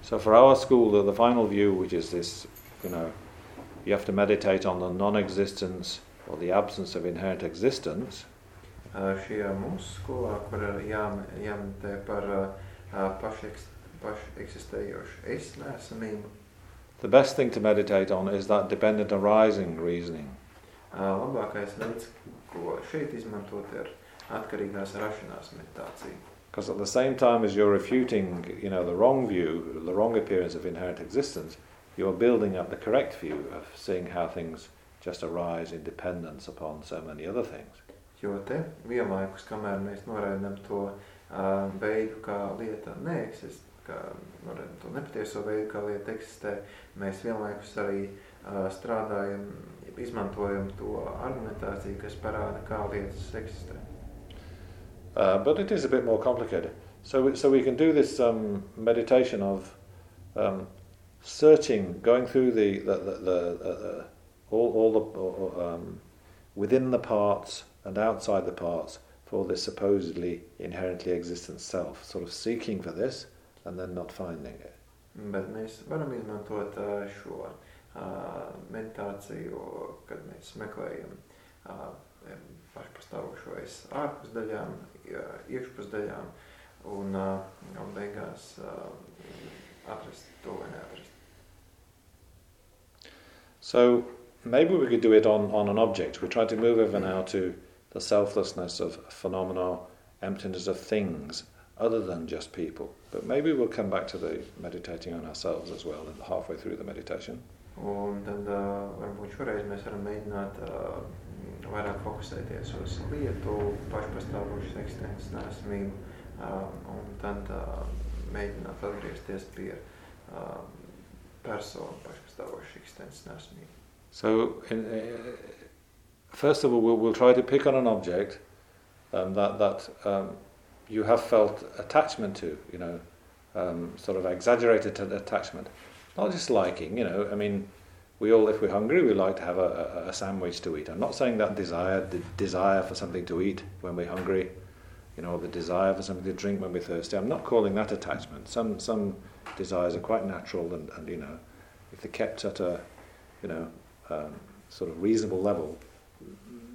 So for our school, the, the final view, which is this, you know, you have to meditate on the non-existence or the absence of inherent existence. Mūsu skolā, kur jāmetē par pašeks- pašeksistējošu es nesamību, The best thing to meditate on is that dependent arising reasoning. labākais veids, ko šeit izmantot, ir atkarīgās rašanās meditācija. Because at the same time as you're refuting, you know, the wrong view, the wrong appearance of inherent existence, you're building up the correct view of seeing how things just arise in dependence upon so many other things. Jo te vienlaikus, kamēr mēs to veidu, kā lieta neeksistē, kā to nepatieso veidu, kā lieta eksistē, mēs vienlaikus arī strādājam, izmantojam to argumentāciju, kas parāda, kā lietas eksistē. Uh, but it is a bit more complicated. So, we, so we can do this um, meditation of um, searching, going through the, the, the, the, the all, all the um, within the parts and outside the parts for this supposedly inherently existent self, sort of seeking for this and then not finding it. Bet mēs varam izmantot šo uh, meditāciju, kad mēs meklējam uh, pašpastāvošo es ārpus daļām, iekšpus daļām un, uh, un beigās atrast to vai neatrast. So maybe we could do it on, on an object. We try to move over now to the selflessness of phenomena, emptiness of things, other than just people. But maybe we'll come back to the meditating on ourselves as well, halfway through the meditation. Un tad uh, varbūt šoreiz mēs varam mēģināt uh, vairāk fokusēties uz lietu, pašpastāvošas eksistences nesamību, uh, un tad uh, mēģināt atgriezties pie uh, personu pašpastāvošas eksistences nesamību. So, in, uh, first of all, we'll, we'll try to pick on an object um, that, that um, you have felt attachment to, you know, um, sort of exaggerated attachment. Not just liking, you know, I mean, we all, if we're hungry, we like to have a, a, a sandwich to eat. I'm not saying that desire, the desire for something to eat when we're hungry, you know, the desire for something to drink when we're thirsty. I'm not calling that attachment. Some, some desires are quite natural and, and you know, if they're kept at a, you know, um, sort of reasonable level,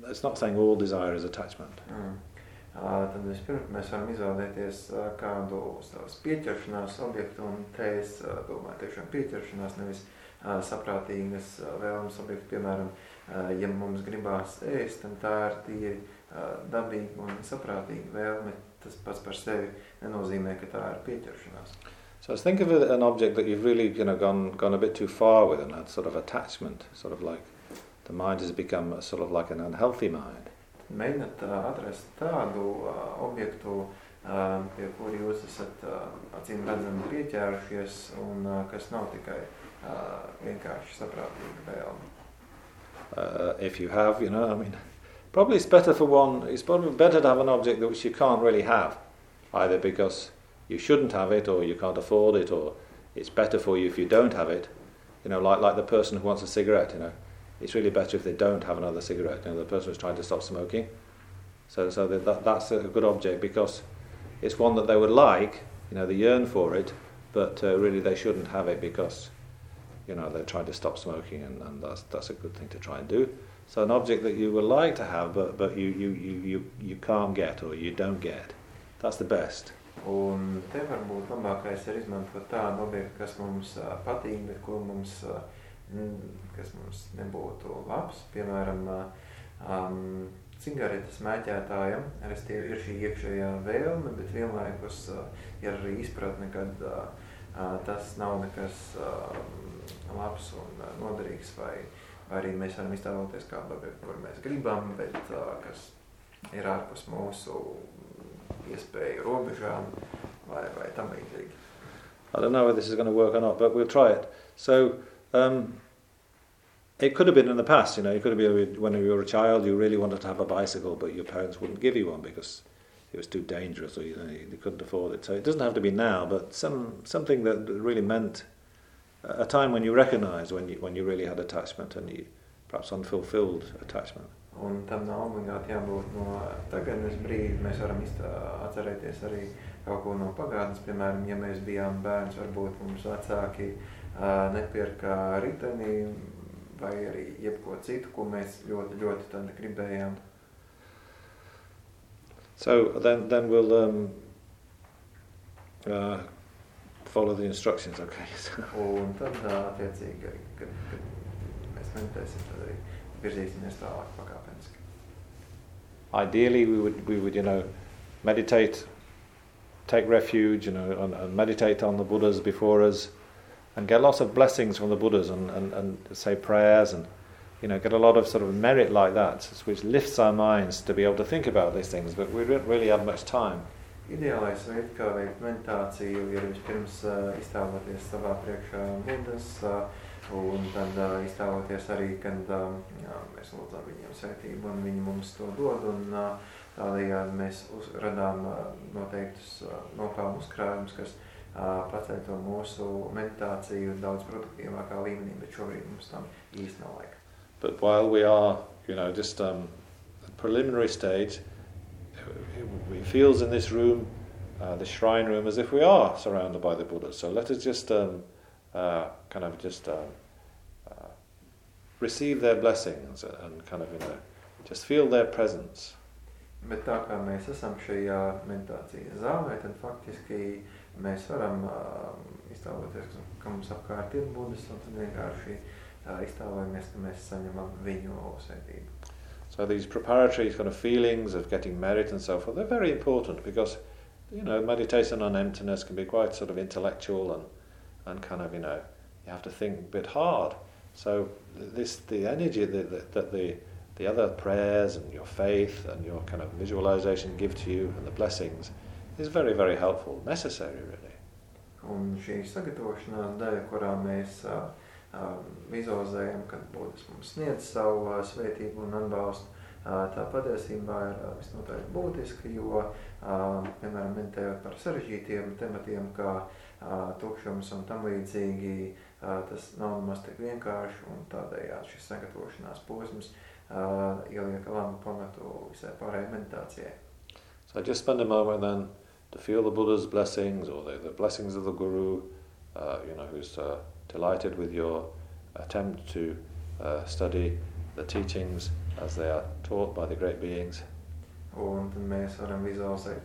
it's not saying all desire is attachment. Mm. Uh, tad vispirms mēs varam izvēlēties uh, kādu savas pieķeršanās objektu, un te es uh, domāju tiešām pieķeršanās, nevis uh, saprātīgas uh, vēlmes objektu. Piemēram, uh, ja mums gribās ēst, tad tā ir tīri uh, dabīga un saprātīga vēlme. Tas pats par sevi nenozīmē, ka tā ir pieķeršanās. So think of an object that you've really you know, gone, gone a bit too far with and had sort of attachment, sort of like the mind has become a, sort of like an unhealthy mind. Mēģināt uh, atrast tādu uh, objektu, uh, pie kura jūs esat uh, acīm redzami pieķērušies, un uh, kas nav tikai vienkārši saprātīga vēlme. Uh, if you have, you know, I mean, probably it's better for one, it's probably better to have an object that which you can't really have. either because you shouldn't have it or you can't afford it or it's better for you if you don't have it. You know, like, like the person who wants a cigarette, you know. It's really better if they don't have another cigarette. You know, the person who's trying to stop smoking. So, so that, that's a good object because it's one that they would like, you know, they yearn for it, but uh, really they shouldn't have it because, you know, they're trying to stop smoking and, and that's, that's a good thing to try and do. So an object that you would like to have but, but you, you, you, you, you can't get or you don't get, that's the best. Un te varbūt labākais ir izmantot tādu objektu, kas mums uh, patīk, bet ko mums, uh, kas mums nebūtu labs. Piemēram, uh, um, cigaretes restīvi ir šī iekšējā vēlme, bet vienlaikus uh, ir arī izpratne, ka uh, tas nav nekas uh, labs un uh, noderīgs vai, vai arī mēs varam iztēloties kādu objektu, kur mēs gribam, bet uh, kas ir ārpus mūsu iespēju robežām vai, vai tam līdzīgi. I don't know whether this is going to work or not, but we'll try it. So, um, it could have been in the past, you know, it could have been when you were a child, you really wanted to have a bicycle, but your parents wouldn't give you one because it was too dangerous or you, know, you couldn't afford it. So it doesn't have to be now, but some something that really meant a time when you recognized when you, when you really had attachment and you perhaps unfulfilled attachment. Un tam nav obligāti jābūt no tagadnes brīža. Mēs varam atcerēties arī kaut ko no pagātnes. Piemēram, ja mēs bijām bērns, varbūt mums vecāki nepirka riteni vai arī jebko citu, ko mēs ļoti, ļoti tad gribējām. So then, then we'll um, uh, follow the instructions, okay? Un tad, attiecīgi, kad, kad mēs meditēsim, tad arī virzīsimies tālāk pakāpeniski. Ideally, we would, we would, you know, meditate, take refuge, you know, and, and meditate on the Buddhas before us, and get lots of blessings from the Buddhas, and, and, and say prayers, and you know, get a lot of sort of merit like that, which lifts our minds to be able to think about these things. But we don't really have much time. Ideālais veids, kā veikt meditāciju, ir vispirms uh, savā priekšā Buddhas, uh, Un tad uh, arī, kad uh, mēs lūdzam viņiem un viņi mums to dod. Un, uh, tādējādi mēs uz, radām uh, noteiktus uh, uzkrājumus, kas uh, paceļ to mūsu meditāciju daudz produktīvākā līmenī, bet šobrīd mums tam īsti nav laika. But while we are, you know, just um, preliminary stage, it feels in this room, uh, the shrine room, as if we are surrounded by the Buddha. So let us just um, uh, kind of just uh, uh, receive their blessings and kind of, you know, just feel their presence. Bet tā kā mēs esam šajā meditācijas zālē, tad faktiski mēs varam iztēloties, ka mums apkārt ir un tad vienkārši iztēlojamies, ka mēs saņemam viņu. So these preparatory kind of feelings of getting merit and so forth, they're very important because, you know, meditation on emptiness can be quite sort of intellectual and and kind of, you know, you have to think a bit hard. So this, the energy that, that the, the other prayers and your faith and your kind of visualization give to you and the blessings is very, very helpful, necessary really. Un šī sagatavošanās daļa, kurā mēs uh, uh, vizualizējam, kad Būtis mums sniedz savu uh, svētību un atbalstu, uh, tā patiesībā ir uh, visnotaļ būtiska, jo, uh, piemēram, meditējot par sarežģītiem tematiem, kā uh, tukšums un tam līdzīgi. Tas nav nemaz tik vienkārši un tādējādi šis sagatavošanās posms ieliek labu pamatu visai pārējai meditācijai. So just spend a moment then to feel the Buddha's blessings or the, the blessings of the Guru, uh, you know, who's uh, delighted with your attempt to uh, study the teachings as they are taught by the great beings. Un tad mēs varam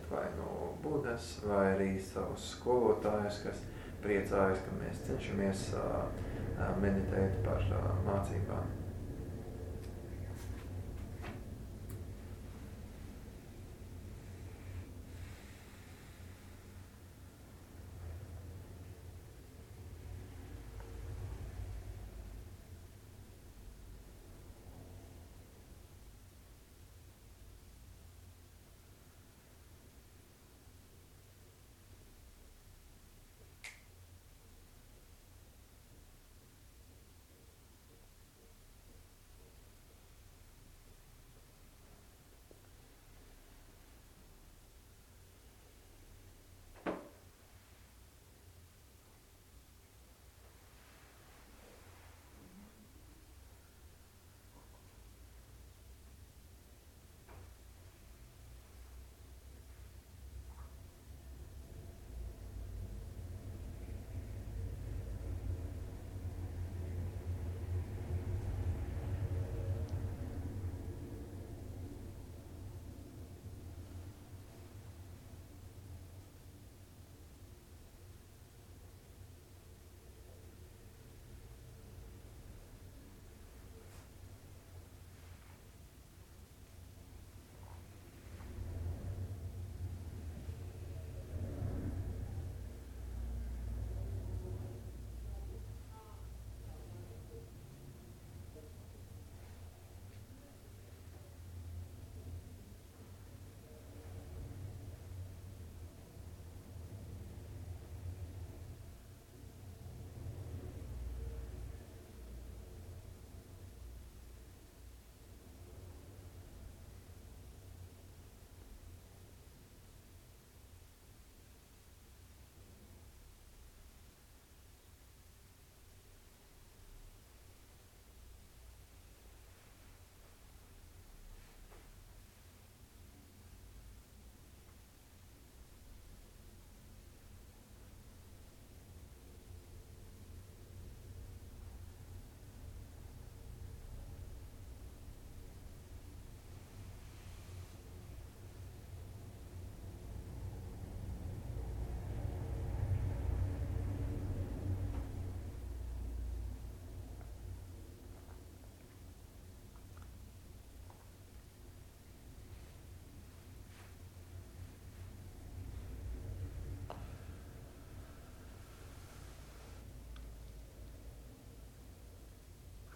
vai no Budas, vai arī savus skolotājus, kas priecājas, ka mēs cenšamies uh, meditēt par uh, mācībām.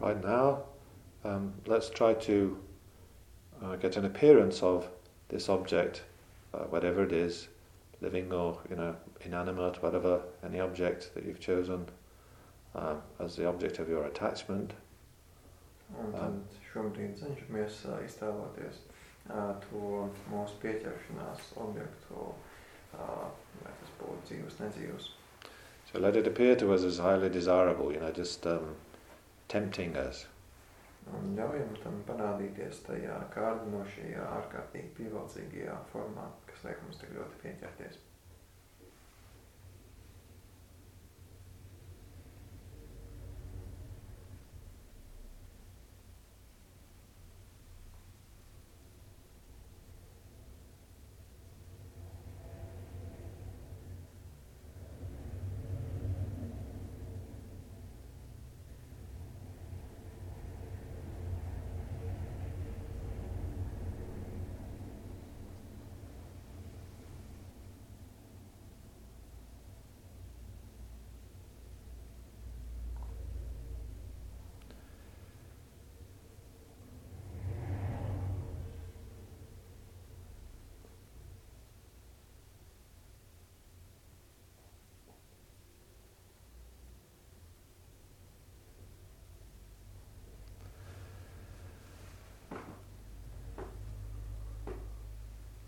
Right now, um, let's try to uh, get an appearance of this object, uh, whatever it is, living or you know inanimate, whatever, any object that you've chosen uh, as the object of your attachment. Un tad šobrīd cenšamies uh, iztēloties uh, to mūsu pieķeršanās objektu, uh, vai tas būtu dzīvs, nedzīvs. So let it appear to us as highly desirable, you know, just um, tempting us. Un ļaujam tam parādīties tajā kārdinošajā, ārkārtīgi pievilcīgajā formā, kas liek mums tik ļoti pieķerties.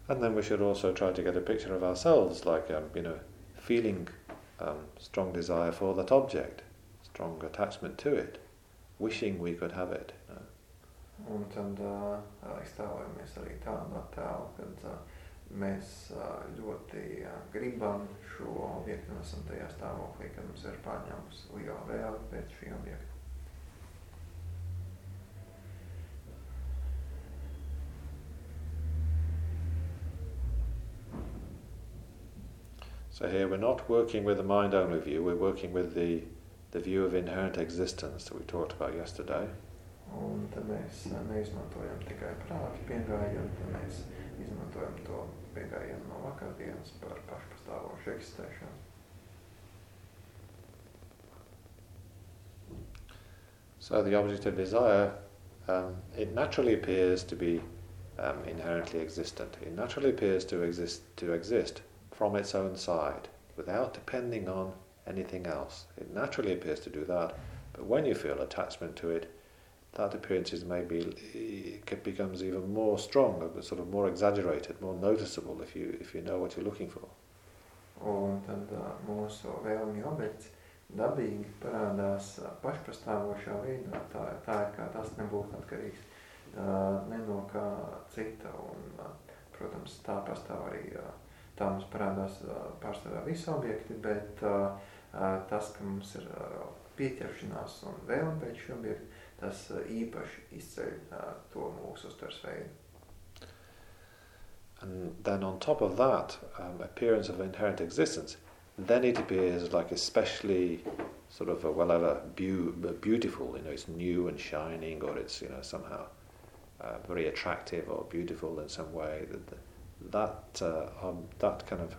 And then we should also try to get a picture of ourselves, like um, you know, feeling um, strong desire for that object, strong attachment to it, wishing we could have it. Un tad uh, arī tādu attēlu, uh, mēs uh, ļoti uh, gribam šo objektu un esam tajā stāvoklī, mums ir liela pēc šī objekta. So here we're not working with the mind only view, we're working with the, the view of inherent existence that we talked about yesterday. Un tad mēs neizmantojam tikai prātu tad mēs izmantojam to no vakardienas par pašpastāvošu eksistēšanu. So the object of desire, um, it naturally appears to be um, inherently existent. It naturally appears to exist to exist from its own side without depending on anything else. It naturally appears to do that, but when you feel attachment to it, that appearance is maybe it becomes even more strong, sort of more exaggerated, more noticeable if you if you know what you're looking for. Un tad uh, mūsu vēlmju objekts dabīgi parādās uh, pašpastāvošā veidā. Tā, tā ir kā tas nebūtu atkarīgs uh, ne no kā cita. Un, uh, protams, tā pastāv arī uh, tā mums parādās pārstāvā objekti, bet tas, ka mums ir pieķeršanās un pēc tas īpaši izceļ to mūsu uztvers veidu. And then on top of that um, appearance of inherent existence, then it appears like especially sort of a, whatever be- beautiful, you know, it's new and shining, or it's you know somehow uh, very attractive or beautiful in some way. The, that uh, um, that kind of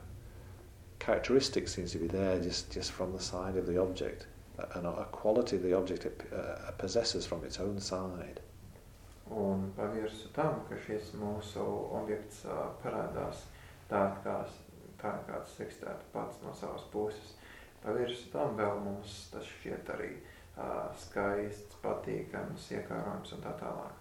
characteristic seems to be there just, just from the side of the object, and a, quality the object it, uh, possesses from its own side. Un pavirsu tam, ka šis mūsu objekts uh, parādās tā, kā, tā kā tas eksistētu pats no savas puses. Pavirsu tam vēl mums tas šķiet arī uh, skaists, patīkams, iekārojams un tā tālāk.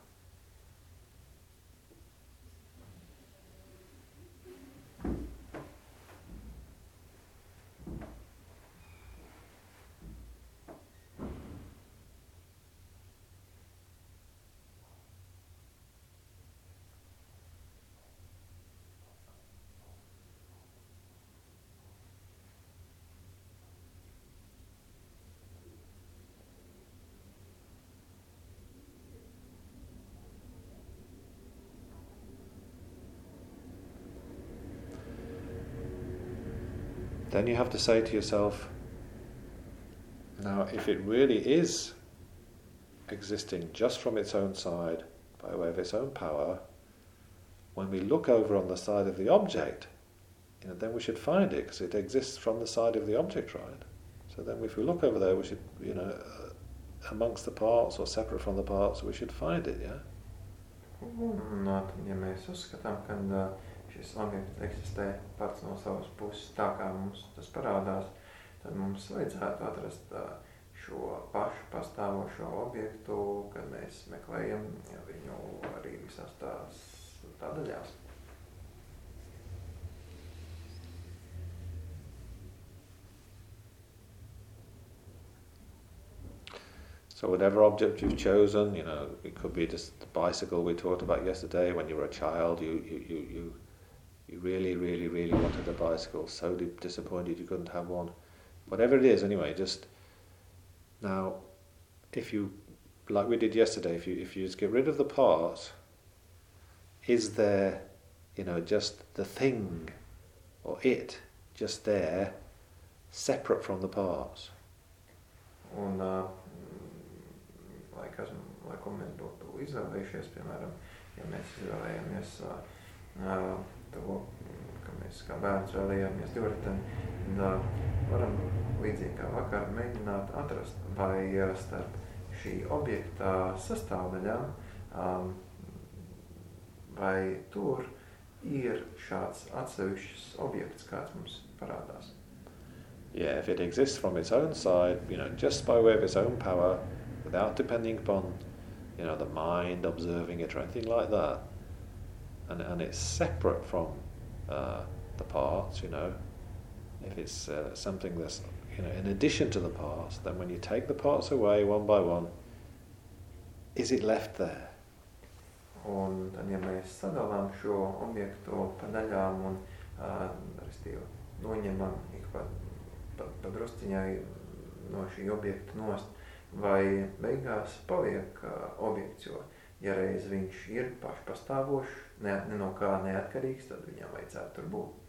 Then you have to say to yourself, now, if it really is existing just from its own side, by way of its own power, when we look over on the side of the object, you know, then we should find it because it exists from the side of the object, right? So then, if we look over there, we should, you know, uh, amongst the parts or separate from the parts, we should find it, yeah? Mēs uzskatām, ka objekts eksistē pats no savas puses tā, kā mums tas parādās, tad mums vajadzētu atrast šo pašu pastāvošo objektu, kad mēs meklējam viņu arī visās tās. So whatever object you've chosen, you know, it could be just the bicycle we talked about yesterday. When you were a child, you you you you, you really, really, really wanted a bicycle. So disappointed you couldn't have one. Whatever it is, anyway, just now, if you like we did yesterday, if you if you just get rid of the part, is there, you know, just the thing or it just there, separate from the parts? Un, uh, lai, kas, lai ko mēs būtu izvēlējušies, piemēram, ja mēs izvēlējāmies uh, to, ka mēs kā bērns vēlējāmies divriteņu, tad uh, varam līdzīgi kā vakar mēģināt atrast, vai starp šī objekta sastāvdaļām, um, vai tur ir šāds atsevišķs objekts, kāds mums parādās. Yeah, if it exists from its own side, you know, just by way of its own power, without depending upon you know the mind observing it or anything like that and, and it's separate from uh, the parts you know. If it's uh, something that's you know in addition to the parts then when you take the parts away one by one is it left there? Un ja mēs sadalām šo objektu pa daļām un uh, noņemam ik pa, pa, pa drusciņai no šī objekta nost, vai beigās paliek uh, objekts, jo ja reiz viņš ir pašpastāvošs, ne, ne no kā neatkarīgs, tad viņam vajadzētu tur būt.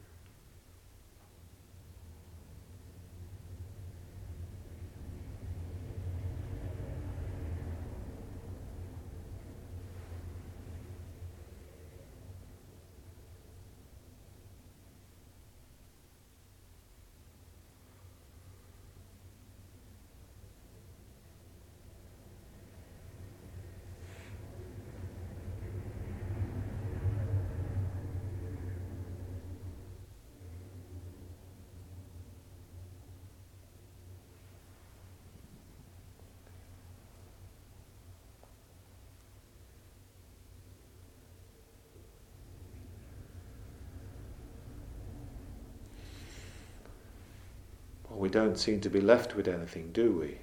We don't seem to be left with anything, do we?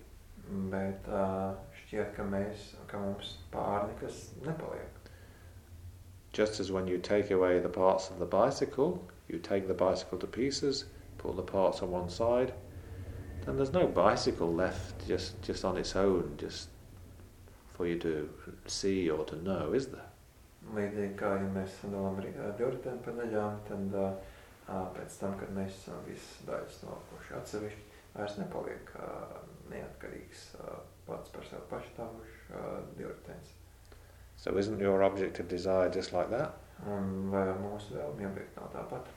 Bet uh, šķiet, ka mēs, ka mums nekas nepaliek. Just as when you take away the parts of the bicycle, you take the bicycle to pieces, pull the parts on one side, then there's no bicycle left just, just on its own, just for you to see or to know, is there? Līdzīgi kā ja mēs sadalām pa daļām, tad uh, pēc tam, kad mēs esam visas daļas nolikuši atsevišķi, vairs nepaliek neatkarīgs pats par sevi pašstāvošs divritenis. So isn't your object of desire just like that? Un vai mūsu vēlmi objekti nav tāpat?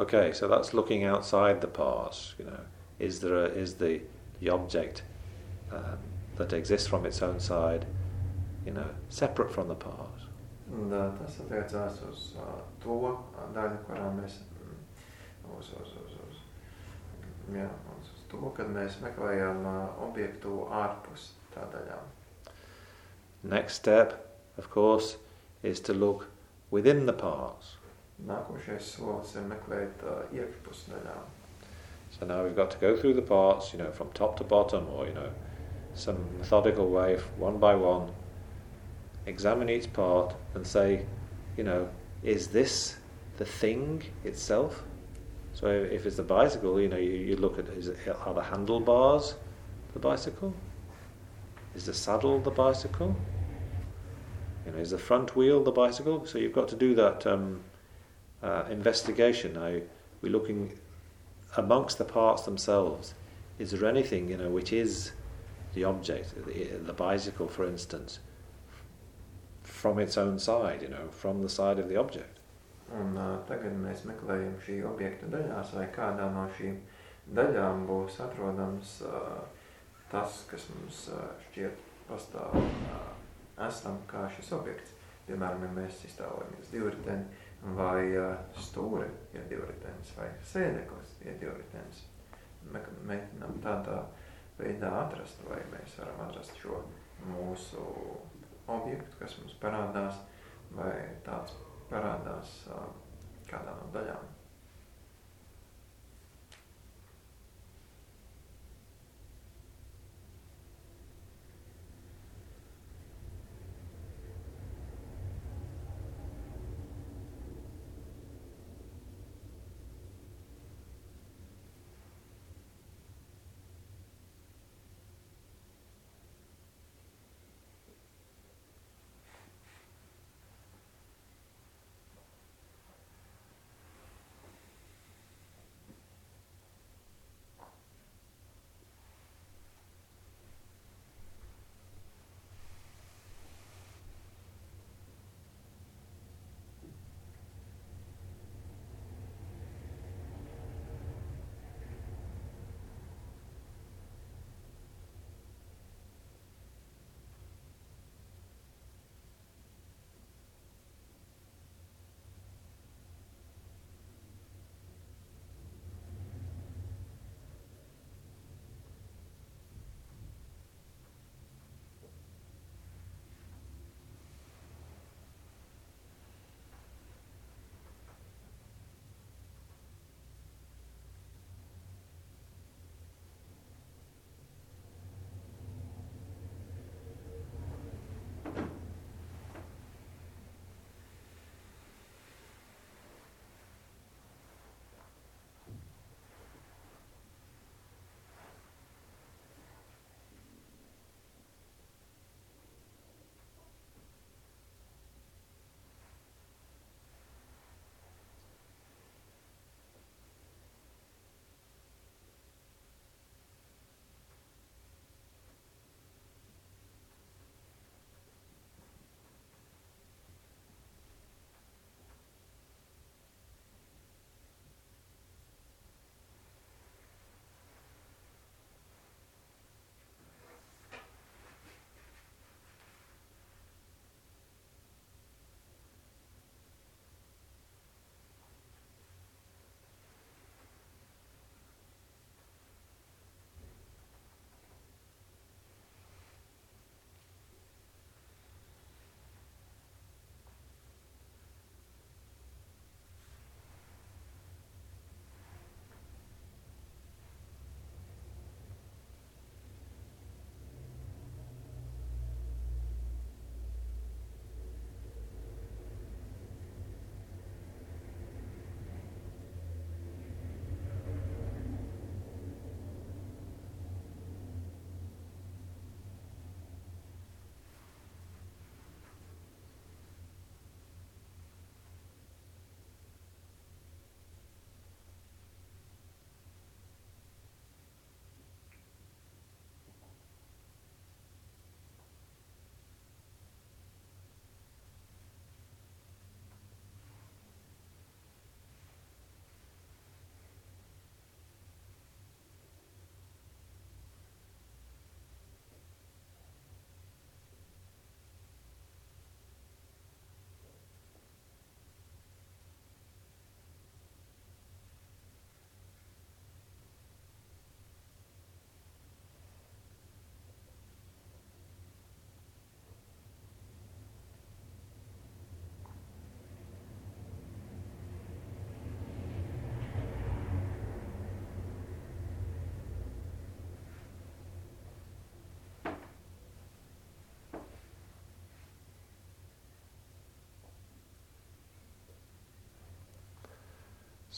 Okay, so that's looking outside the parts. You know, is there a, is the the object um, that exists from its own side, you know, separate from the parts? Un, tas attiecās uz uh, to daļu, kurā mēs uz, uz, uz, uz, jā, uz, uz to, kad mēs meklējam uh, objektu ārpus tā daļām. Next step, of course, is to look within the parts. Nākošais solis ir meklēt uh. So now we've got to go through the parts, you know, from top to bottom, or you know, some methodical way, one by one. Examine each part and say, you know, is this the thing itself? So if it's the bicycle, you know, you, you look at is it, are the handlebars the bicycle? Is the saddle the bicycle? You know, is the front wheel the bicycle? So you've got to do that. Um, uh, investigation. Now, we're looking amongst the parts themselves. is there anything, you know, which is the object, the, the bicycle, for instance, from its own side, you know, from the side of the object? Un uh, tagad mēs meklējam šī objekta daļās, vai kādā no šīm daļām būs atrodams uh, tas, kas mums uh, šķiet pastāv uh, esam kā šis objekts. Piemēram, ja mēs iztēlojamies divriteni, vai uh, stūri ir divritenis, vai sēdeklis ir divritenis. Mēģinām tādā veidā atrast, vai mēs varam atrast šo mūsu objektu, kas mums parādās, vai tāds parādās kādā no daļām.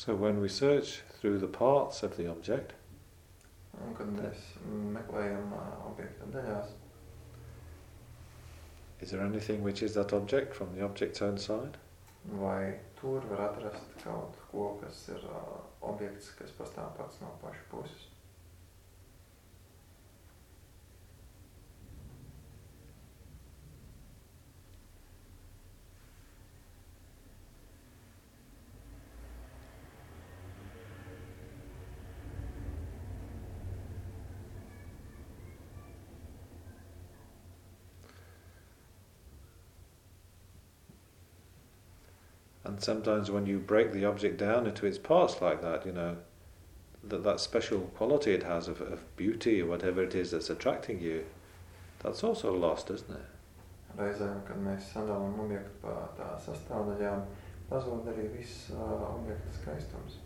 So when we search through the parts of the object, kad mēs meklējam objekta daļās, is there anything which is that object from the object's own side? vai tur var atrast kaut ko, kas ir uh, objekts, kas pastāv pats no paša puses. Sometimes when you break the object down into its parts like that, you know, that that special quality it has of, of beauty or whatever it is that's attracting you, that's also lost, isn't it? Reizēm, kad mēs sadalām objektu pa tā sastāvdaļām, pazūd arī viss objekta skaistums.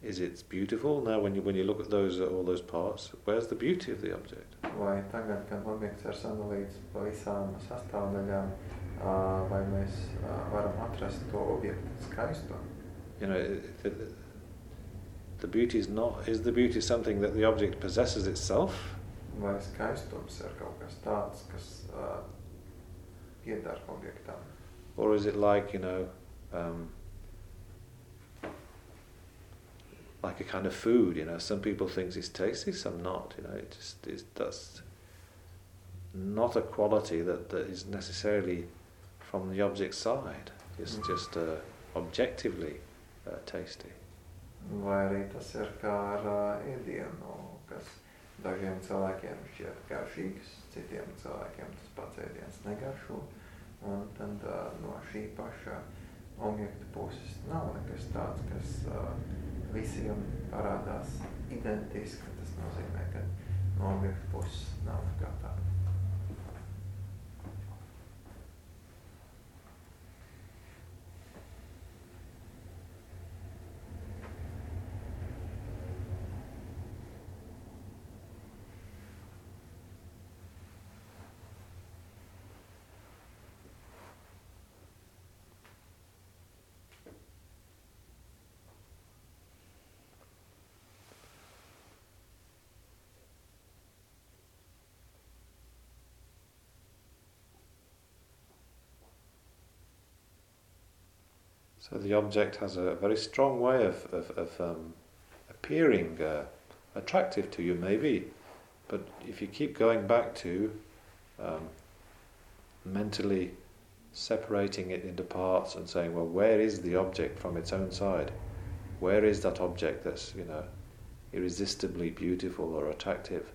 Is it beautiful now when you when you look at those all those parts? Where's the beauty of the object? Vai tagad, kad objekts ir sadalīts pa visām sastāvdaļām, uh, vai mēs uh, varam atrast to objektu skaistumu? You know, the, the beauty is not is the beauty something that the object possesses itself? Vai skaistums ir kaut kas tāds, kas uh, piedara objektam? Or is it like, you know, um, like a kind of food, you know. Some people think it's tasty, some not. You know, it just is that's not a quality that, that is necessarily from the object side. It's mm. just uh, objectively uh, tasty. Vai arī tas ir kā ar uh, ēdienu, kas dažiem cilvēkiem šķiet garšīgs, citiem cilvēkiem tas pats ēdiens negaršo. Un tad uh, no šī paša objekta puses nav nekas tāds, kas uh, visiem parādās identiski. Tas nozīmē, ka no objekta puses nav nekā tāda. So the object has a very strong way of, of, of um, appearing uh, attractive to you, maybe, but if you keep going back to um, mentally separating it into parts and saying, well, where is the object from its own side? Where is that object that's, you know, irresistibly beautiful or attractive?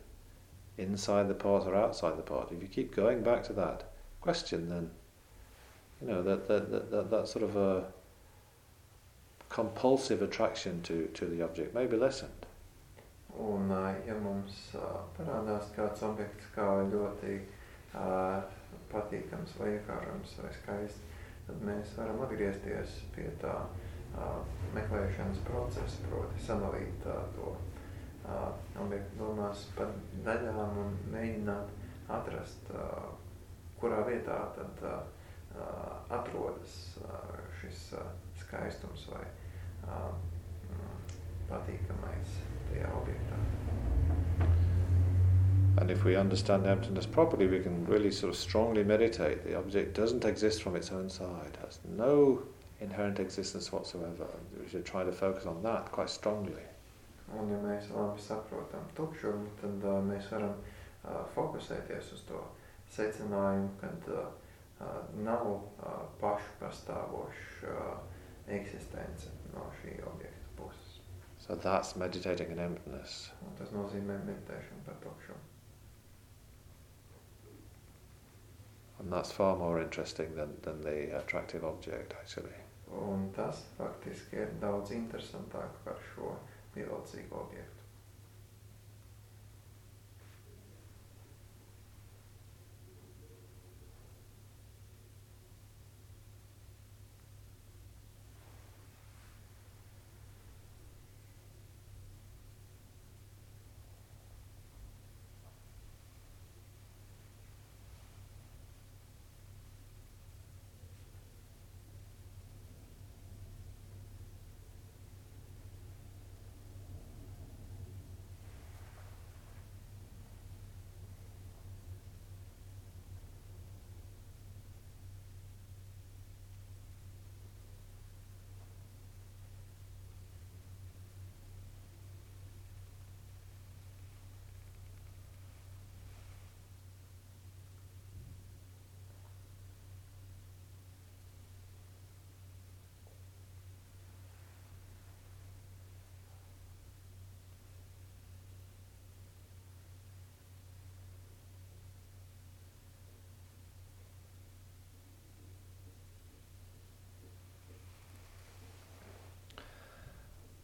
Inside the part or outside the part? If you keep going back to that question, then, you know, that, that, that, that, that sort of a compulsive attraction to, to the object may be lessened. Un, ja mums parādās kāds objekts kā ļoti uh, patīkams vai iekārams vai skaists, tad mēs varam atgriezties pie tā uh, meklēšanas procesa, proti sadalīt uh, to objektu domās par daļām un mēģināt atrast, kurā vietā tad atrodas šis skaistums vai objektā. And if we understand emptiness properly, we can really sort of strongly meditate. The object doesn't exist from its own side, has no inherent existence whatsoever. We should try to focus on that quite strongly. Un ja mēs labi saprotam tukšumu, tad uh, mēs varam uh, fokusēties uz to secinājumu, kad uh, uh, nav uh, pašu pastāvoša uh, eksistence šī objekta puses. So that's meditating in emptiness. Un tas nozīmē meditēšanu par tukšumu. And that's far more interesting than, than the attractive object, actually. Un tas faktiski ir daudz interesantāk par šo pievilcīgo objektu.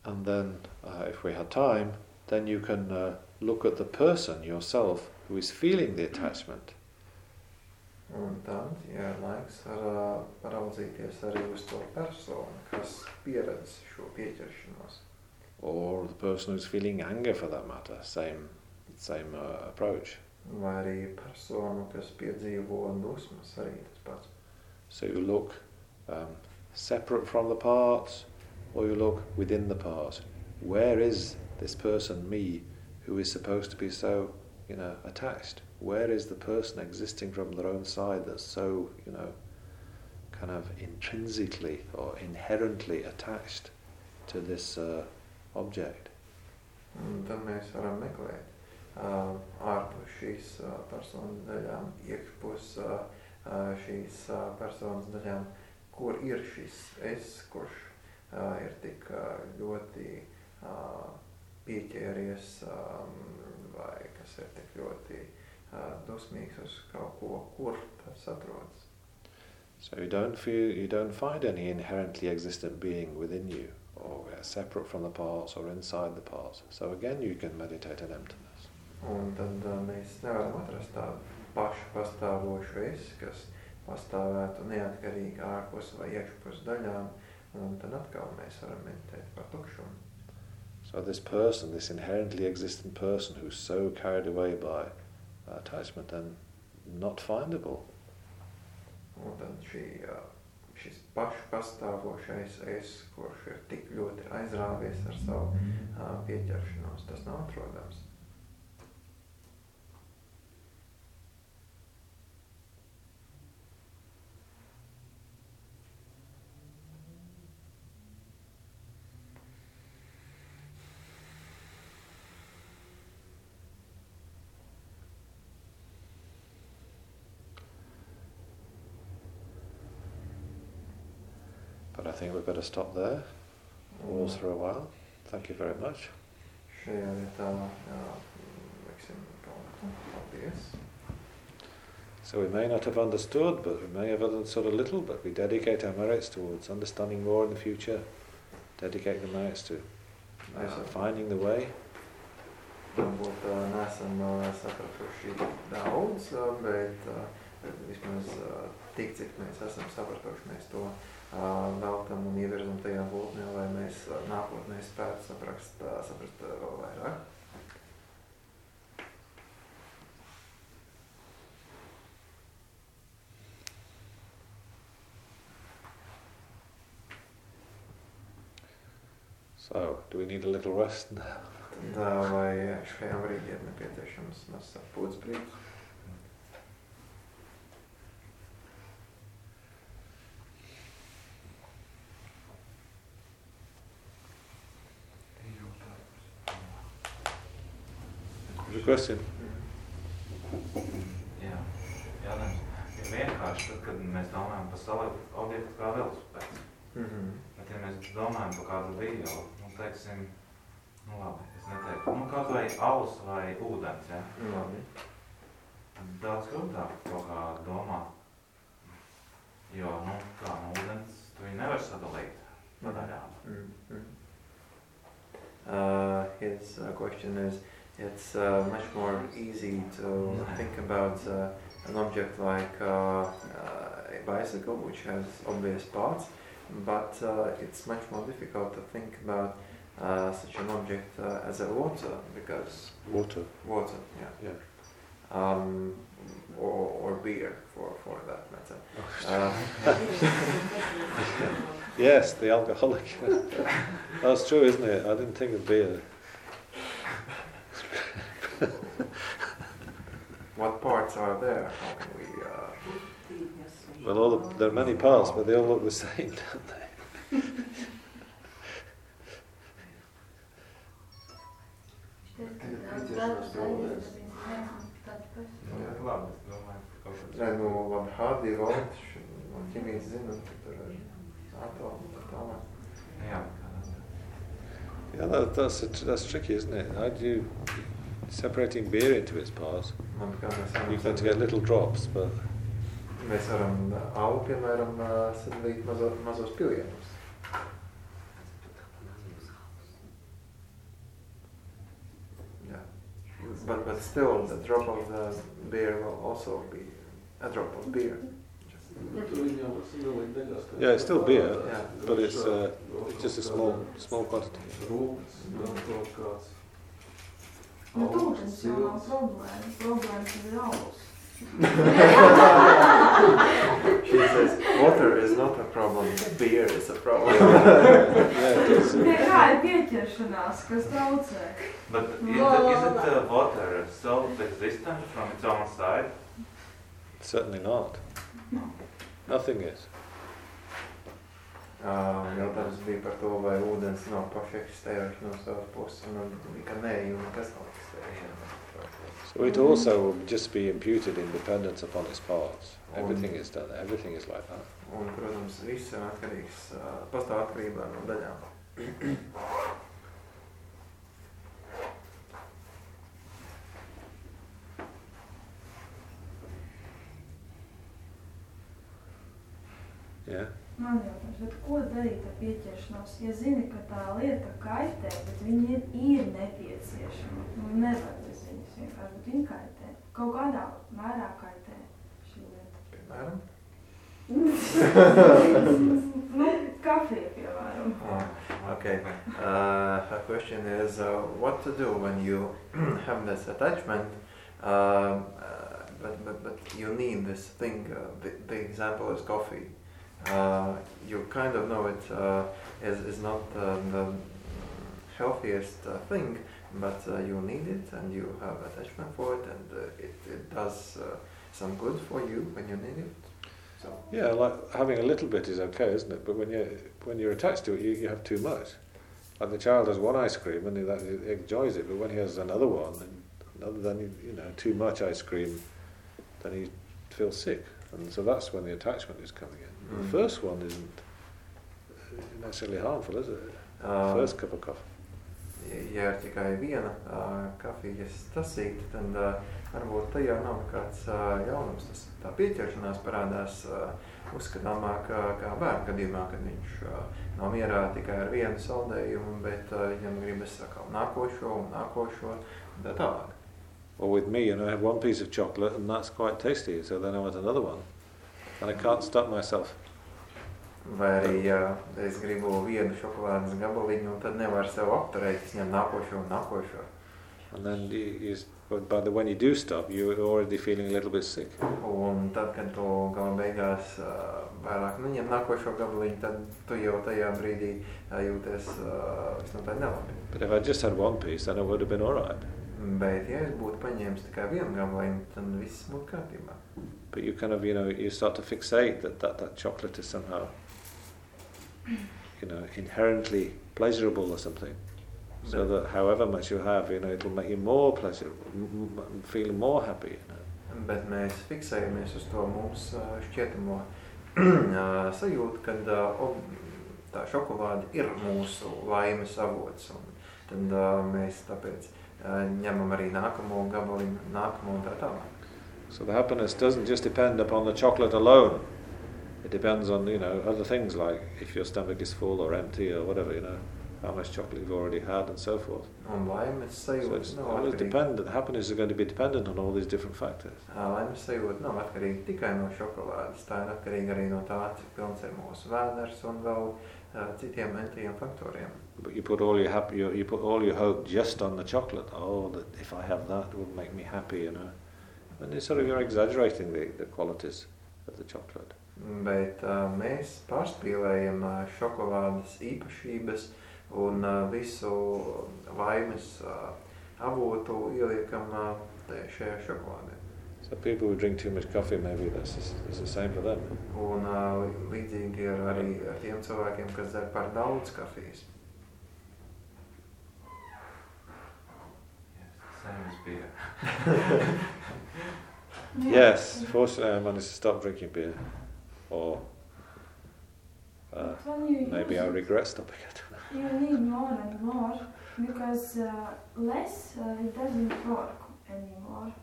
And then, uh, if we had time, then you can uh, look at the person yourself who is feeling the attachment. Un tad, ja ir laiks, var uh, paraudzīties arī uz to personu, kas pieredz šo pieķeršanos. Or the person who's feeling anger for that matter, same, same uh, approach. Vai arī personu, kas piedzīvo dusmas, arī tas pats. So you look um, separate from the parts, or you look within the part. Where is this person, me, who is supposed to be so, you know, attached? Where is the person existing from their own side that's so, you know, kind of intrinsically or inherently attached to this uh, object? Tad mēs varam meklēt uh, ārpus šīs uh, personas daļām, iekšpus uh, šīs uh, personas daļām, kur ir šis es, kurš ir tik uh, ļoti uh, pieķēries vai kas ir tik ļoti uh, dusmīgs uz kaut ko, kur tas atrodas. So you don't feel, you don't find any inherently existent being within you, or uh, separate from the parts, or inside the parts. So again, you can meditate on emptiness. Un tad uh, mēs nevaram atrast tādu pašu pastāvošu es, kas pastāvētu neatkarīgi ārpus vai iekšpus daļām, un tad atkal mēs varam meditēt par tukšumu. So this person, this inherently existent person who's so carried away by attachment and not findable. Un tad šī, uh, šis pašu pastāvošais es, kurš ir tik ļoti aizrāvies ar savu uh, pieķeršanos, tas nav atrodams. Think got to stop there. Pause for a while. Thank you very much. Šajā vietā jā, liksim galvu. Paldies. So we may not have understood, but we may have understood a little, but we dedicate our merits towards understanding more in the future. Dedicate the merits to uh, finding the way. Varbūt uh, nesam uh, sapratuši daudz, bet uh, vismaz uh, tik, cik mēs esam sapratuši, mēs to uh, veltam un ievirzam tajā būtnē, lai mēs nākotnē spētu saprast, saprast vēl vairāk. So, do we need a little rest now? Uh, vai šajā brīdī ir nepieciešams mazs atpūtas brīdis? Question. Jā, jautājums ir vienkārši, tad, kad mēs domājam par savu objektu kā velospēdu. Mm -hmm. Bet, ja mēs domājam par kādu vielu, nu, teiksim, nu labi, es neteiktu, nu, kaut vai alus vai ūdens, ja? Labi. Daudz grūtāk kaut kā domāt. Jo, nu, kā no ūdens, tu viņu nevar sadalīt pa daļām. Mm-hmm. Uh, his uh, question is, it's uh, much more easy to think about uh, an object like uh, uh, a bicycle, which has obvious parts, but uh, it's much more difficult to think about uh, such an object uh, as a water, because Water. water, yeah, Yeah. um, or, or beer, for, for that matter. Uh, Yes, the alcoholic. That's true, isn't it? I didn't think of beer. What parts are there? How can we? Uh, Well, all the, there are many parts, but they all look the same, don't they? Nu, labi, es domāju, ka kaut kas. Nē, nu, labi, Hārdi, Volts, no ķīmijas zinu, ka tur ir atomi tā tālāk. Jā, tādā ziņā. Yeah, that, that's, that's tricky, isn't it? How do you, separating beer into its parts, you can get little drops, but. Mēs varam piemēram, sadalīt mazo, mazos pilienus. Yeah. But, but still, the drop of the beer will also be a drop of beer. Yeah, it's still beer, yeah. but it's uh, just a small small quantity. Mm -hmm. Nu, ūdens jau nav problēma. Problēmas ir alus. She says, water is not a problem, beer is a problem. Yeah, it is. Pie kā ir pieķeršanās, kas? But is, it, is it uh, water self-existent from its own side? Certainly not. Nothing is. Uh, jautājums bija par to, vai ūdens nav no savas puses, un ka nē, jo nekas nav. So it also will just be imputed independence upon its parts. Everything is done. Everything is like that. Un, protams, viss ir atkarīgs, pastāv atkarībā no daļām. Yeah. Man jautājums, ko darīt ar pieķeršanos? Ja zini, ka tā lieta kaitē, bet viņa ir, ir nepieciešama. Nu, nevar bez viņas vienkārši, bet viņa kaitē. Kaut kādā mērā kaitē šī lieta. Piemēram, nu, kafija, piemēram. Ah, okay. Uh, her question is uh, what to do when you have this attachment, um, uh, but, but, but you need this thing. Uh, the, the example is coffee. Uh, you kind of know it uh, is, is not uh, the healthiest thing, but you need it and you have attachment for it, and it, it does some good for you when you need it. So, Yeah, like having a little bit is okay, isn't it? But when you when you're attached to it, you, you have too much. Like the child has one ice cream and he, that, he enjoys it, but when he has another one, and another than you know too much ice cream, then he feels sick, and so that's when the attachment is coming in. Mm. The first one isn't uh, necessarily harmful, is it? uh, first cup of coffee. ja ir tikai viena uh, kafijas tasīte, tad uh, varbūt tajā nav kāds uh, jaunums. Tas, tā pieķeršanās parādās uh, uzskatāmāk kā, kā bērnu gadījumā, kad viņš uh, nav mierā tikai ar vienu saldējumu, bet uh, viņam gribas atkal nākošo un nākošo un tā tālāk. Or with me, you know, I have one piece of chocolate and that's quite tasty, so then I want another one, and I can't stop myself. Vai arī, ja es gribu vienu šokolādes gabaliņu, tad nevaru sev apturēt, es ņemu nākošo un nākošo. And then you, you, but by the when you do stop, you're already feeling a little bit sick. Un tad, kad tu gala beigās uh, vairāk neņem nākošo gabaliņu, tad tu jau tajā brīdī uh, jūties uh, visnotaļ nelabi. But if I just had one piece, then it would have been all right. Bet, ja es būtu paņēmis tikai vienu gabaliņu, tad viss būtu kārtībā. But you kind of, you know, you start to fixate that that, that chocolate is somehow, you know, inherently pleasurable or something. So that however much you have, you know, it'll make you more pleasurable, m- m- feel more happy. You know. Bet mēs fiksējamies uz to mums šķietamo sajūtu, kad tā šokolāde ir mūsu laimes avots. Un tad mēs tāpēc ņemam arī nākamo gabaliņu, nākamo un tā tālāk. So the happiness doesn't just depend upon the chocolate alone. It depends on, you know, other things like if your stomach is full or empty or whatever, you know, how much chocolate you've already had and so forth. Un laimes So sajūta it's nav always dependent. Happiness is going to be dependent on all these different factors. Laimes sajūta nav atkarīga tikai no šokolādes. Tā ir atkarīga arī no tā, cik pilns ir mūsu vēders un vēl uh, citiem mentiem faktoriem. But you put all your happy, you, you put all your hope just on the chocolate. Oh, that if I have that, it would make me happy, you know. And it's sort of you're exaggerating the, the qualities of the chocolate. Bet uh, mēs pārspīlējam uh, šokolādes īpašības un uh, visu laimes uh, avotu ieliekam uh, tajā- šajā šokolādē. So people who drink too much coffee, maybe that's, just, it's the same for them. Un uh, līdzīgi ir arī ar tiem cilvēkiem, kas dzer par daudz kafijas. Yes, same as beer. Yes, fortunately, I managed to stop drinking beer, or uh, But when you maybe I regret stopping it. You need more and more because uh, less uh, it doesn't work anymore.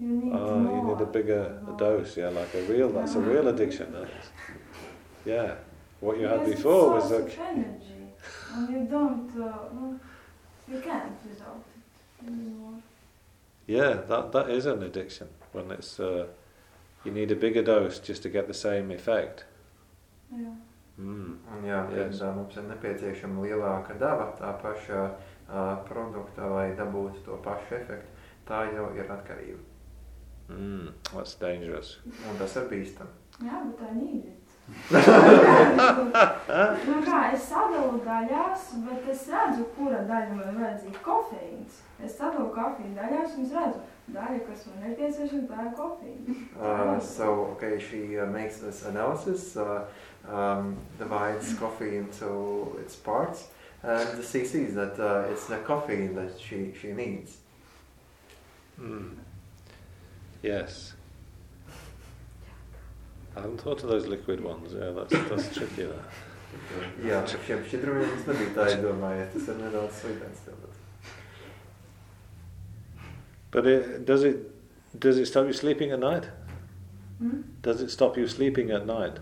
You need Oh, more. you need a bigger more. dose, yeah, like a real. That's a real addiction. That is. Yeah, what you had before was like. energy, and you don't. Uh, you can't without it anymore. Yeah, that that is an addiction when it's uh, you need a bigger dose just to get the same effect. Jā. Mm. Un jā, Yes. yes. mums ir nepieciešama lielāka deva tā paša uh, produkta, lai dabūtu to pašu efektu, tā jau ir atkarība. Mm. That's dangerous. Un tas ir bīstami. Jā, bet tā need it. Nu kā, es sadalu daļās, bet es redzu, kura daļa man vajadzīga kofeīns. Es sadalu kofeīnu daļās un es redzu, daļa, kas man nepieciešama, tā ir kofeīna. Uh, so, okay, she uh, makes this analysis, uh, um, divides coffee into its parts, and she sees that uh, it's the caffeine that she, she needs. Mm. Yes. I haven't thought of those liquid ones. Yeah, that's that's tricky. That. Jā, par šiem šķidrumiem es nebiju tā izdomājies, tas ir nedaudz sliktāks. But it, does it does it stop you sleeping at night? Mm? Does it stop you sleeping at night?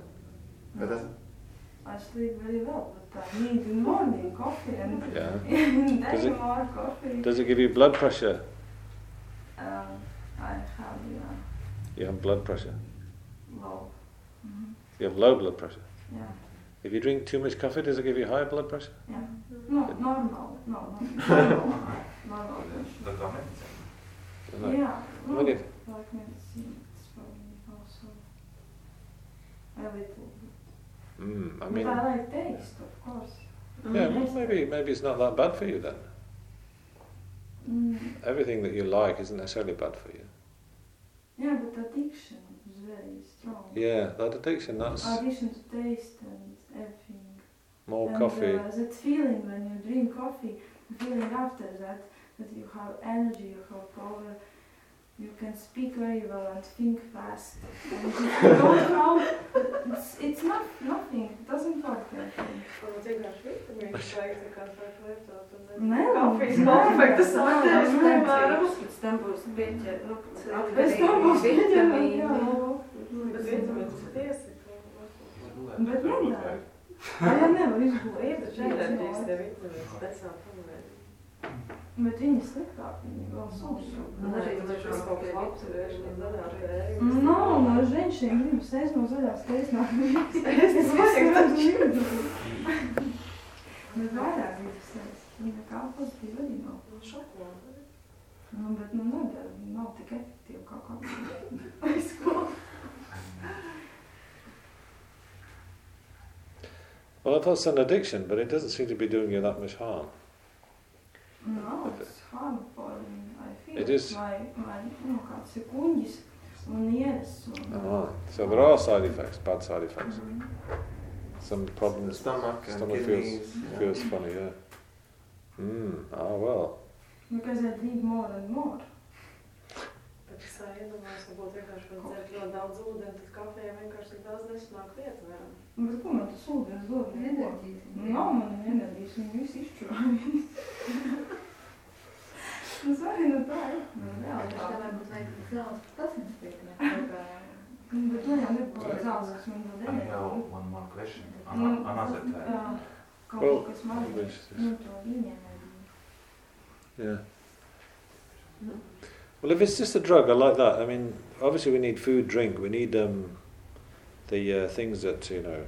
Bet I sleep very well, but I need in morning coffee and Yeah. in Does it- more coffee. Does it give you blood pressure? Um, I have yeah, You have blood pressure. Low. You have low blood pressure. Yeah, If you drink too much coffee, does it give you high blood pressure? yeah. No, normal. No, no, normal. normal. Tā kā medicīna. No. Yeah, no, What if- like medicine, it's for me also. A little bit. Mm, I but I like taste, of course. yeah, well, maybe maybe it's not that bad for you then. Mm, Everything that you like isn't necessarily bad for you. yeah, but addiction is very strong. Yeah, that addiction, that's Addiction to taste and everything. more and, coffee. Uh, that feeling when you drink coffee, the feeling after that, that you have energy, you have power, you can speak very well and think fast. And if you don't know, it's, it's not nothing. It doesn't work. Nē, kafijas konfekta sāktēs, piemēram. Pēc tam būs pieķēta. Pēc tam būs pieķēta, jā. Bet vietamiet tiesi. Bet nevajag. А я не вижу. Я даже не знаю. Bet viņi sliktāk, viņi vēl sausu. Un arī tur ir kaut kāda apturēšana, zaļā tēja. Nav, no ženšiem gribas ēst no zaļās tējas nāk. Es vajag taču. Bet vairāk gribas ēst. Viņa kā pozitīva arī nav. Šokolāde. Nu, bet nu nedara, nav tik efektīva kā kafija. Viss ko. Well, that's an addiction, but it doesn't seem to be doing you that much harm. No, it's harmful. and I feel It is. My, my, nu, kāds ir un ieres. Un, Ah, so there are side effects, bad side effects. Mhm. Some the problems. stomach and Stomach feels yeah. feels funny, yeah. Mm. Ah well. Because I drink more and more. Bet es iedomājos, ka būtu vienkārši dzert ļoti daudz ūdeni, tad kafejā vienkārši tik daudz nesanāk vieta varam. Bet ko man tas ūdens dod? Enerģijas. Nav man enerģijas, viņi visi izčurājas. Tas arī nu tā ir. Nu, Jā, reāli tā tā. varbūt vajag zelta. Tas nespietiek. Bet man jau nebūs zāles, kas man dod I know enerģiju. one more question. Nu, An- Another jā, time. kaut kas man ir. Nu, to viņa enerģiju. Yeah. Well, if it's just a drug, I like that. I mean, obviously we need food, drink. We need um, the uh, things that you know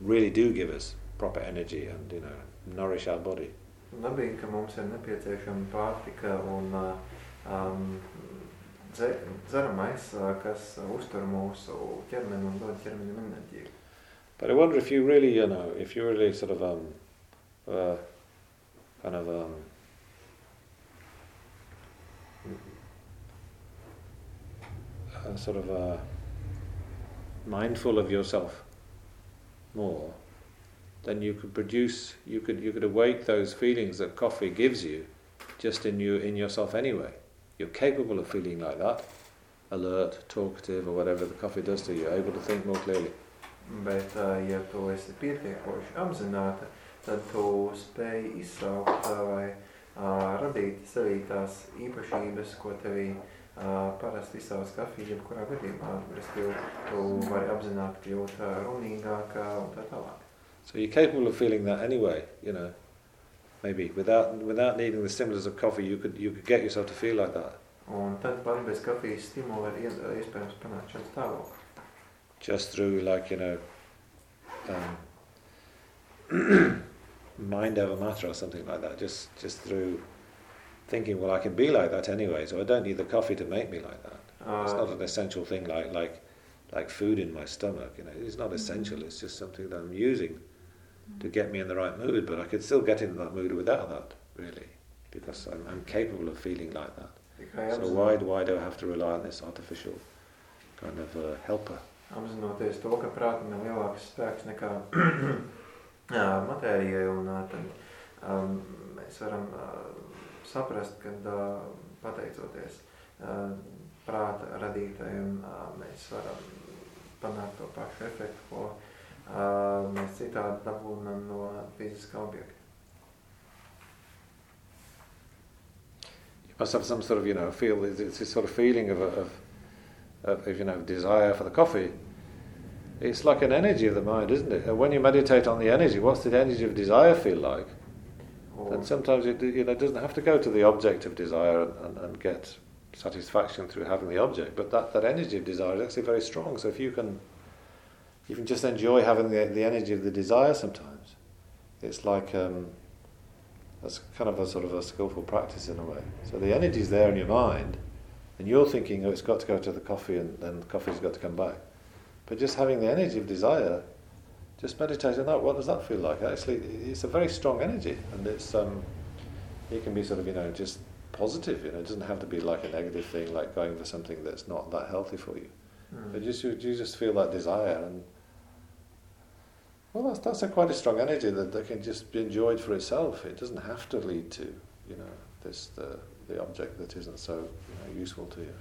really do give us proper energy and you know nourish our body. Ka mums ir nepieciešama pārtika un uh, um, dze- dzeramais, uh, kas uztur mūsu ķermeni un dod ķermenim enerģiju. But I wonder if you really, you know, if you really sort of um, uh, kind of um, uh, sort of uh, mindful of yourself more, then you could produce, you could you could awake those feelings that coffee gives you, just in you in yourself anyway. You're capable of feeling like that, alert, talkative, or whatever the coffee does to you, able to think more clearly. Bet, uh, ja tu esi pietiekoši apzināta, tad tu spēj izsaukt vai uh, radīt sevī tās īpašības, ko tevī uh, parasti izsauc kafija, jebkurā gadījumā. Respektīvi, tu vari apzināti kļūt runīgāka un tā tālāk. So you're capable of feeling that anyway, you know. Maybe without without needing the stimulus of coffee, you could you could get yourself to feel like that. Un tad pat bez kafijas stimula ir ies- iespējams panākt šādu stāvokli. just through like you know um, mind over matter or something like that just just through thinking well I can be like that anyway so I don't need the coffee to make me like that. It's not Uh, an essential thing like like like food in my stomach you know. It's not essential it's just something that I'm using to get me in the right mood but I could still get in that mood without that really because I'm, I'm capable of feeling like that. So why why do I have to rely on this artificial kind of uh, helper? Apzinoties to, ka prātam ir lielāks spēks nekā matērijai, un tad um, mēs varam uh, saprast, ka pateicoties prāta radītajam, uh, mēs varam panākt to pašu efektu, ko mēs citādi no fiziskā objekta. You must have some sort of, you know, feel. It's this sort of feeling of, of, of, of, you know, desire for the coffee. It's like an energy of the mind, isn't it? And when you meditate on the energy, what's the energy of desire feel like? And sometimes it, you know, doesn't have to go to the object of desire and, and, and get satisfaction through having the object, but that, that energy of desire is actually very strong. So if you can, you can just enjoy having the, the energy of the desire sometimes. It's like um, that's kind of a sort of a skillful practice in a way. So the energy's there in your mind, and you're thinking, oh, it's got to go to the coffee, and then the coffee's got to come back. But just having the energy of desire, just meditate on that. What does that feel like? Actually, it's a very strong energy, and it's um, it can be sort of you know just positive. You know, it doesn't have to be like a negative thing, like going for something that's not that healthy for you. mm, But just you, you just feel that desire, and well, that's that's a quite a strong energy that, that can just be enjoyed for itself. It doesn't have to lead to you know this the the object that isn't so you know, useful to you.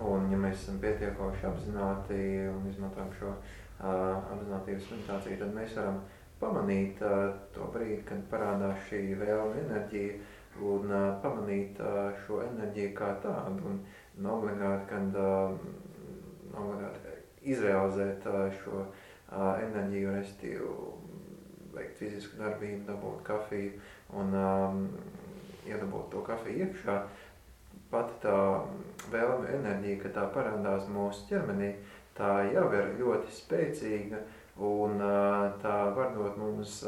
Un, ja mēs esam pietiekoši apzināti un izmantojam šo uh, apzinātības meditāciju, tad mēs varam pamanīt uh, to brīdi, kad parādās šī vēlme enerģija un uh, pamanīt uh, šo enerģiju kā tādu un obligāti, kad uh, obligāti izrealizēt uh, šo uh, enerģiju, restīvu veikt fizisku darbību, dabūt kafiju un um, iedabūt to kafiju iekšā. Pati tā vēlme enerģija, ka tā parādās mūsu ķermenī, tā jau ir ļoti spēcīga un tā var dot mums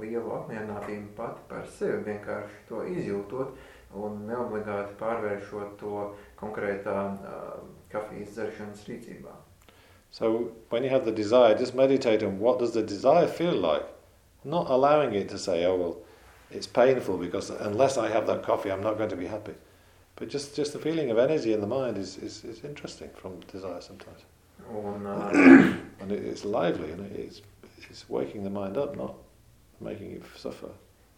lielu apmierinātību pati par sevi, vienkārši to izjūtot un neobligāti pārvēršot to konkrētā kafijas dzeršanas rīcībā. So when you have the desire, just meditate on what does the desire feel like, not allowing it to say, oh well, it's painful because unless I have that coffee, I'm not going to be happy. But just just the feeling of energy in the mind is is, is interesting from desire sometimes, Un, ā, and it, it's lively and it's it's waking the mind up, not making it suffer.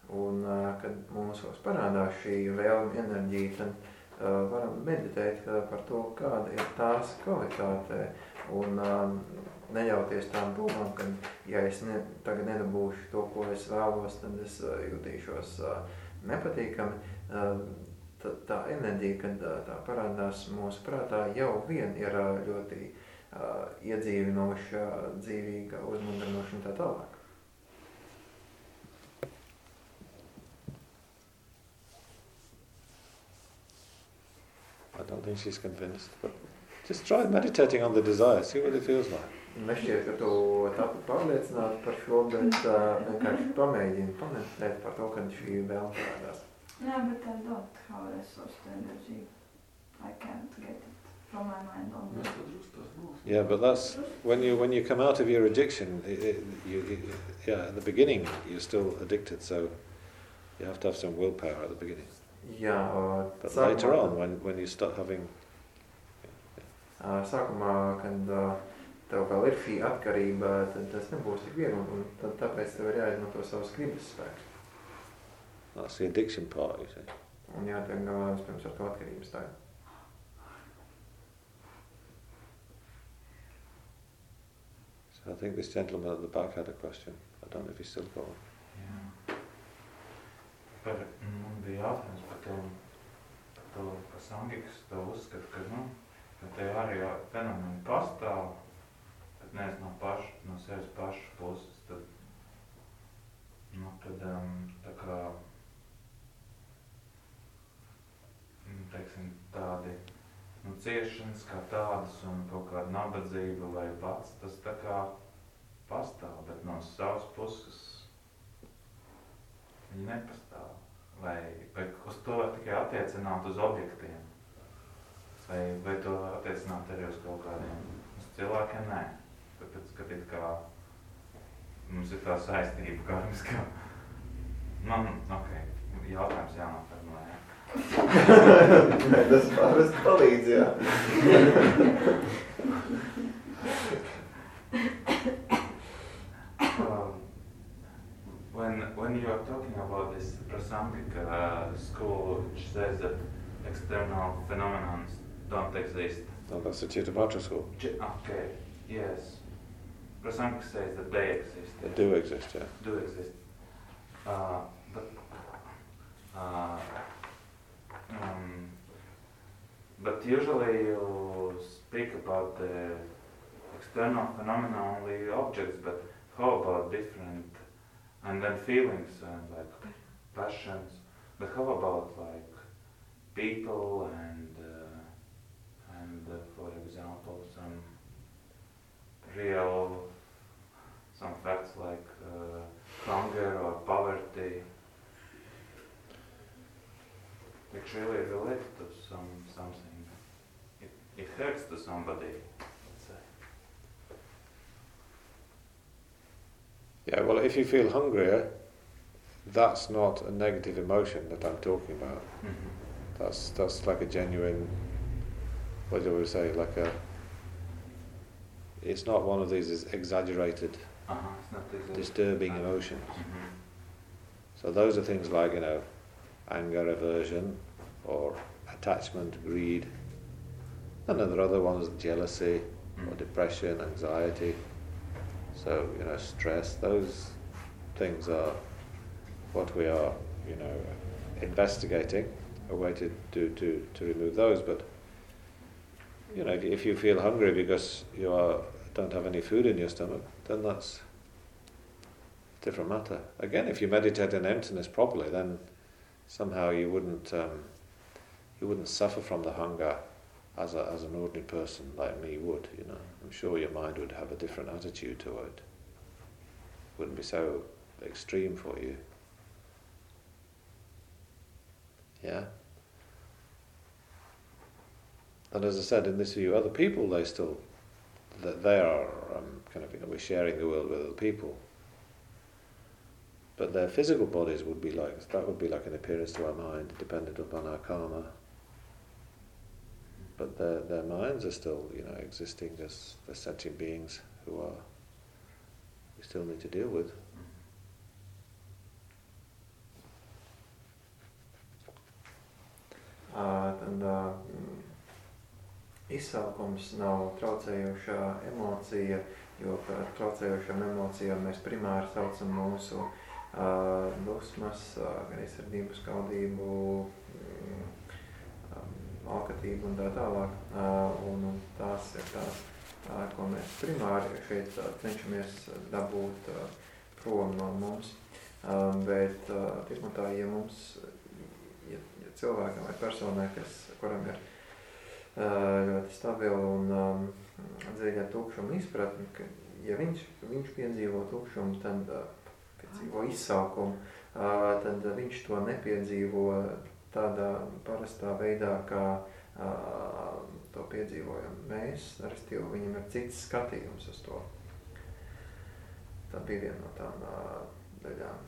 Un, ā, kad mūsos parādās šī vēlme enerģija, tad uh, varam meditēt uh, par to, kāda ir tās kvalitāte. Un um, neļauties tām domām, ka, ja es ne, tagad nedabūšu to, ko es vēlos, tad es uh, jutīšos uh, nepatīkami. Uh, tad tā enerģija, kad uh, tā parādās mūsu prātā, jau vien ir uh, ļoti uh, iedzīvinoša, dzīvīga, uzmundrinoša un tā tālāk. I don't think she's convinced, but just try meditating on the desire, see what it feels like. Nešķiet, ka tu tāpat pārliecināti par šo, bet uh, vienkārši pamēģini pametēt par to, kad šī vēlme parādās. Yeah, but I don't have resource to energy. I can't get it from my mind on Yeah, but that's when you when you come out of your addiction. It, it, you, it, yeah, at the beginning you're still addicted, so you have to have some willpower at the beginning. Jā, uh, But later on, when when you start having uh, sākumā, kad uh, tev vēl ir šī atkarība, tad tas nebūs tik viegli, un tad tāpēc tev ir jāizmanto savus gribas spēks. that's the addiction part, you see. Un jātiek galā vispirms ar to atkarības tādu. I think this gentleman at the back had a question. I don't know if he's still one. Jā. Par, man bija jautājums par to, par to par sangikas, to uzskatu, ka, nu, ka te arī fenomeni pastāv, bet nevis no paša, no sevis paša puses, tad, nu, tad, um, tā kā, nu, teiksim, tā ciešanas kā tādas un kaut kāda nabadzība vai pats, tas tā kā pastāv, bet no savas puses viņi nepastāv. Vai, vai uz to var tikai attiecināt uz objektiem? Vai, vai to attiecināt arī uz kaut kādiem uz cilvēkiem? Nē. Tāpēc, ka it kā mums ir tā saistība karmiskā. Man, ok, jautājums jānoformulē. Ja? Tas parasti palīdz, jā. um, when, when you are talking about this Prasangika uh, school, which says that external phenomena don't exist. No, that's the Chittamatra school. Ch- okay, yes. Prasangika says that they exist. They yes. do exist, yeah. do exist. Uh, but, uh, um, but usually you speak about the external phenomena, only objects, but how about different, and then feelings and like passions, but how about like people and, uh, and uh, for example, some real some facts like uh, hunger or poverty, which really relate to some something. It, it hurts to somebody. Yeah, well, if you feel hungrier, that's not a negative emotion that I'm talking about. That's that's like a genuine. What do we say? Like a. It's not one of these is exaggerated, Uh-huh, it's not disturbing emotions. Mhm. So those are things like you know, anger, aversion, or attachment, greed. And then there are other ones, jealousy, or Mhm. depression, anxiety. So you know, stress. Those things are what we are, you know, investigating a way to to to, to remove those. But you know, if, if you feel hungry because you are don't have any food in your stomach, then that's a different matter. Again, if you meditate in emptiness properly, then somehow you wouldn't um, you wouldn't suffer from the hunger as a, as an ordinary person like me would. You know, I'm sure your mind would have a different attitude to it. Wouldn't be so extreme for you. Yeah. And as I said, in this view, other people they still that they are um, kind of you know we're sharing the world with other people. But their physical bodies would be like that would be like an appearance to our mind, dependent upon our karma. But their their minds are still you know existing as, as sentient beings who are we still need to deal with. Ā, Tad ā, mm, izsaukums nav traucējošā emocija, jo par traucējošām emocijām mēs primāri saucam mūsu ā, dusmas, skaudību, mm, ā, alkatību un tā tālāk. Un, tās ir tās, ko mēs primāri šeit cenšamies dabūt prom no mums. Bet ā, pirmotā, ja mums ja, ja cilvēkam vai personai, kas, kuram ir ļoti stabila un um, dziļa tukšuma izpratne, ka ja viņš, viņš piedzīvo tukšumu, tad uh, izsaukumu, tad viņš to nepiedzīvo tādā parastā veidā, kā to piedzīvojam mēs, viņam ir cits skatījums uz to. Tā bija viena no tām daļām.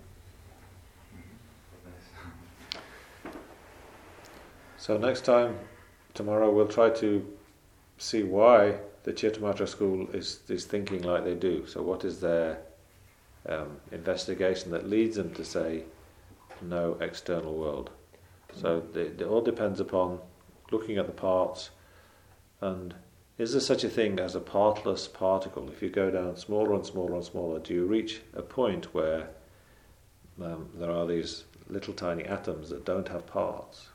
So next time, tomorrow, we'll try to see why the Chittamatra school is, is thinking like they do. So what is their um, investigation that leads them to say no external world? So it, all depends upon looking at the parts and is there such a thing as a partless particle? If you go down smaller and smaller and smaller, do you reach a point where um, there are these little tiny atoms that don't have parts?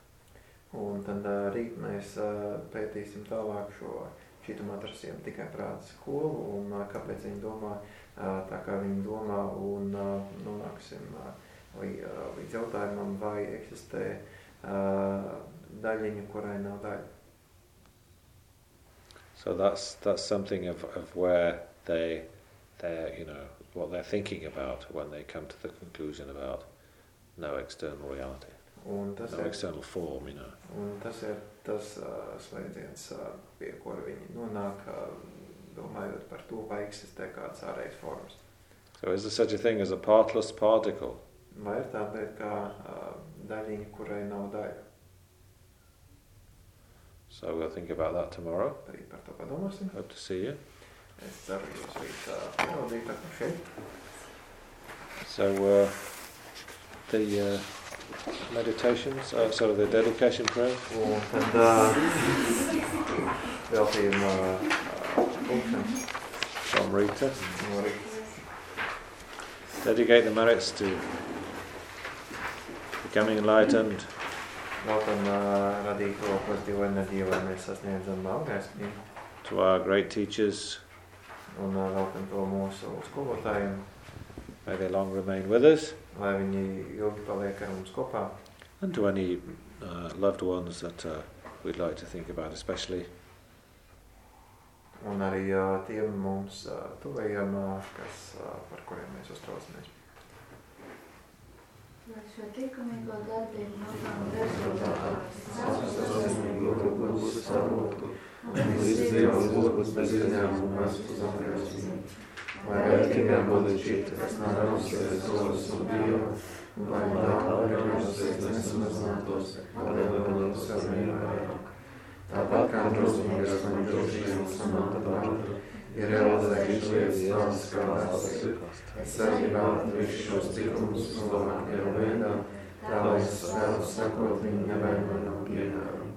Un tad ā, rīt mēs ā, pētīsim tālāk šo tikai prāta un kāpēc domā tā kā domā un nonāksim līdz jautājumam, vai eksistē daļiņa, kurai nav daļa. So that's that's something of, of where they they you know what they're thinking about when they come to the conclusion about no external reality, Un tas, ir, external form, you know. un tas ir tas uh, slēdziens, uh, pie kura viņi nonāk, uh, domājot par to, vai eksistē kāds ārējs formas. So is there such a thing as a partless particle? Vai ir tāda lieta kā uh, daļiņa, kurai nav daļa? So we'll think about that tomorrow. Arī par to padomāsim. Hope to see you. Es ceru, jūs rīt uh, pierodīt ar šeit. So uh, the uh, meditations, uh, of the dedication prayer. Un tad uh, veltījuma uh, from Rita. Dedicate the merits to becoming enlightened, uh, radīto pozitīvo enerģiju, lai mēs sasniedzam augstnēsmību. to our great teachers, Un to mūsu skolotājiem, may they long remain with us, lai viņi ilgi paliek ar mums kopā. and to any uh, loved ones that uh, we'd like to think about, especially. Un arī uh, tiem mums uh, tuvējiem, uh, kas, uh, par kuriem mēs uztraucamies. Lai šo likumīgo darbību nopelna rezultātā Lai vērtīgā būtu šī, Maré, que me abodečíte, naravno se zlo zlobiva, valjda avrano se nesnaznatos, valjda se mīlēja. Tāpat kā drosmīgas man drošības samanta vārdu, ir realizējuši lietas savas kādas. Es arī vēlētu visu šos cikumus Slovākijā veidā, tā lai es vēlu sekot viņu nevainojumu pienākumu.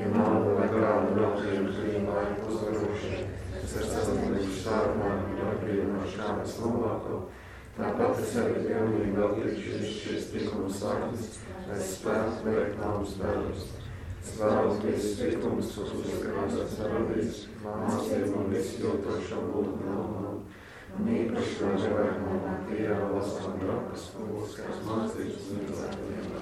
Ja nav vēl kādu notiekumu, lai uzvarošanu, kas ar celtniecības sākumā ir atbrīvinājuši kādu slumāko, tāpat es arī pilnīgi atlikšu šīs tikuma saknes, es spētu veikt tavus darbus. Slavas visus ritumus, uz uzkrāsas radīs, mācīja man visjūtošo būtu galvam. Un īpaši vēl vairāk no tījā valsts un drakas, kuras kāds mācīs uz cilvēkiem.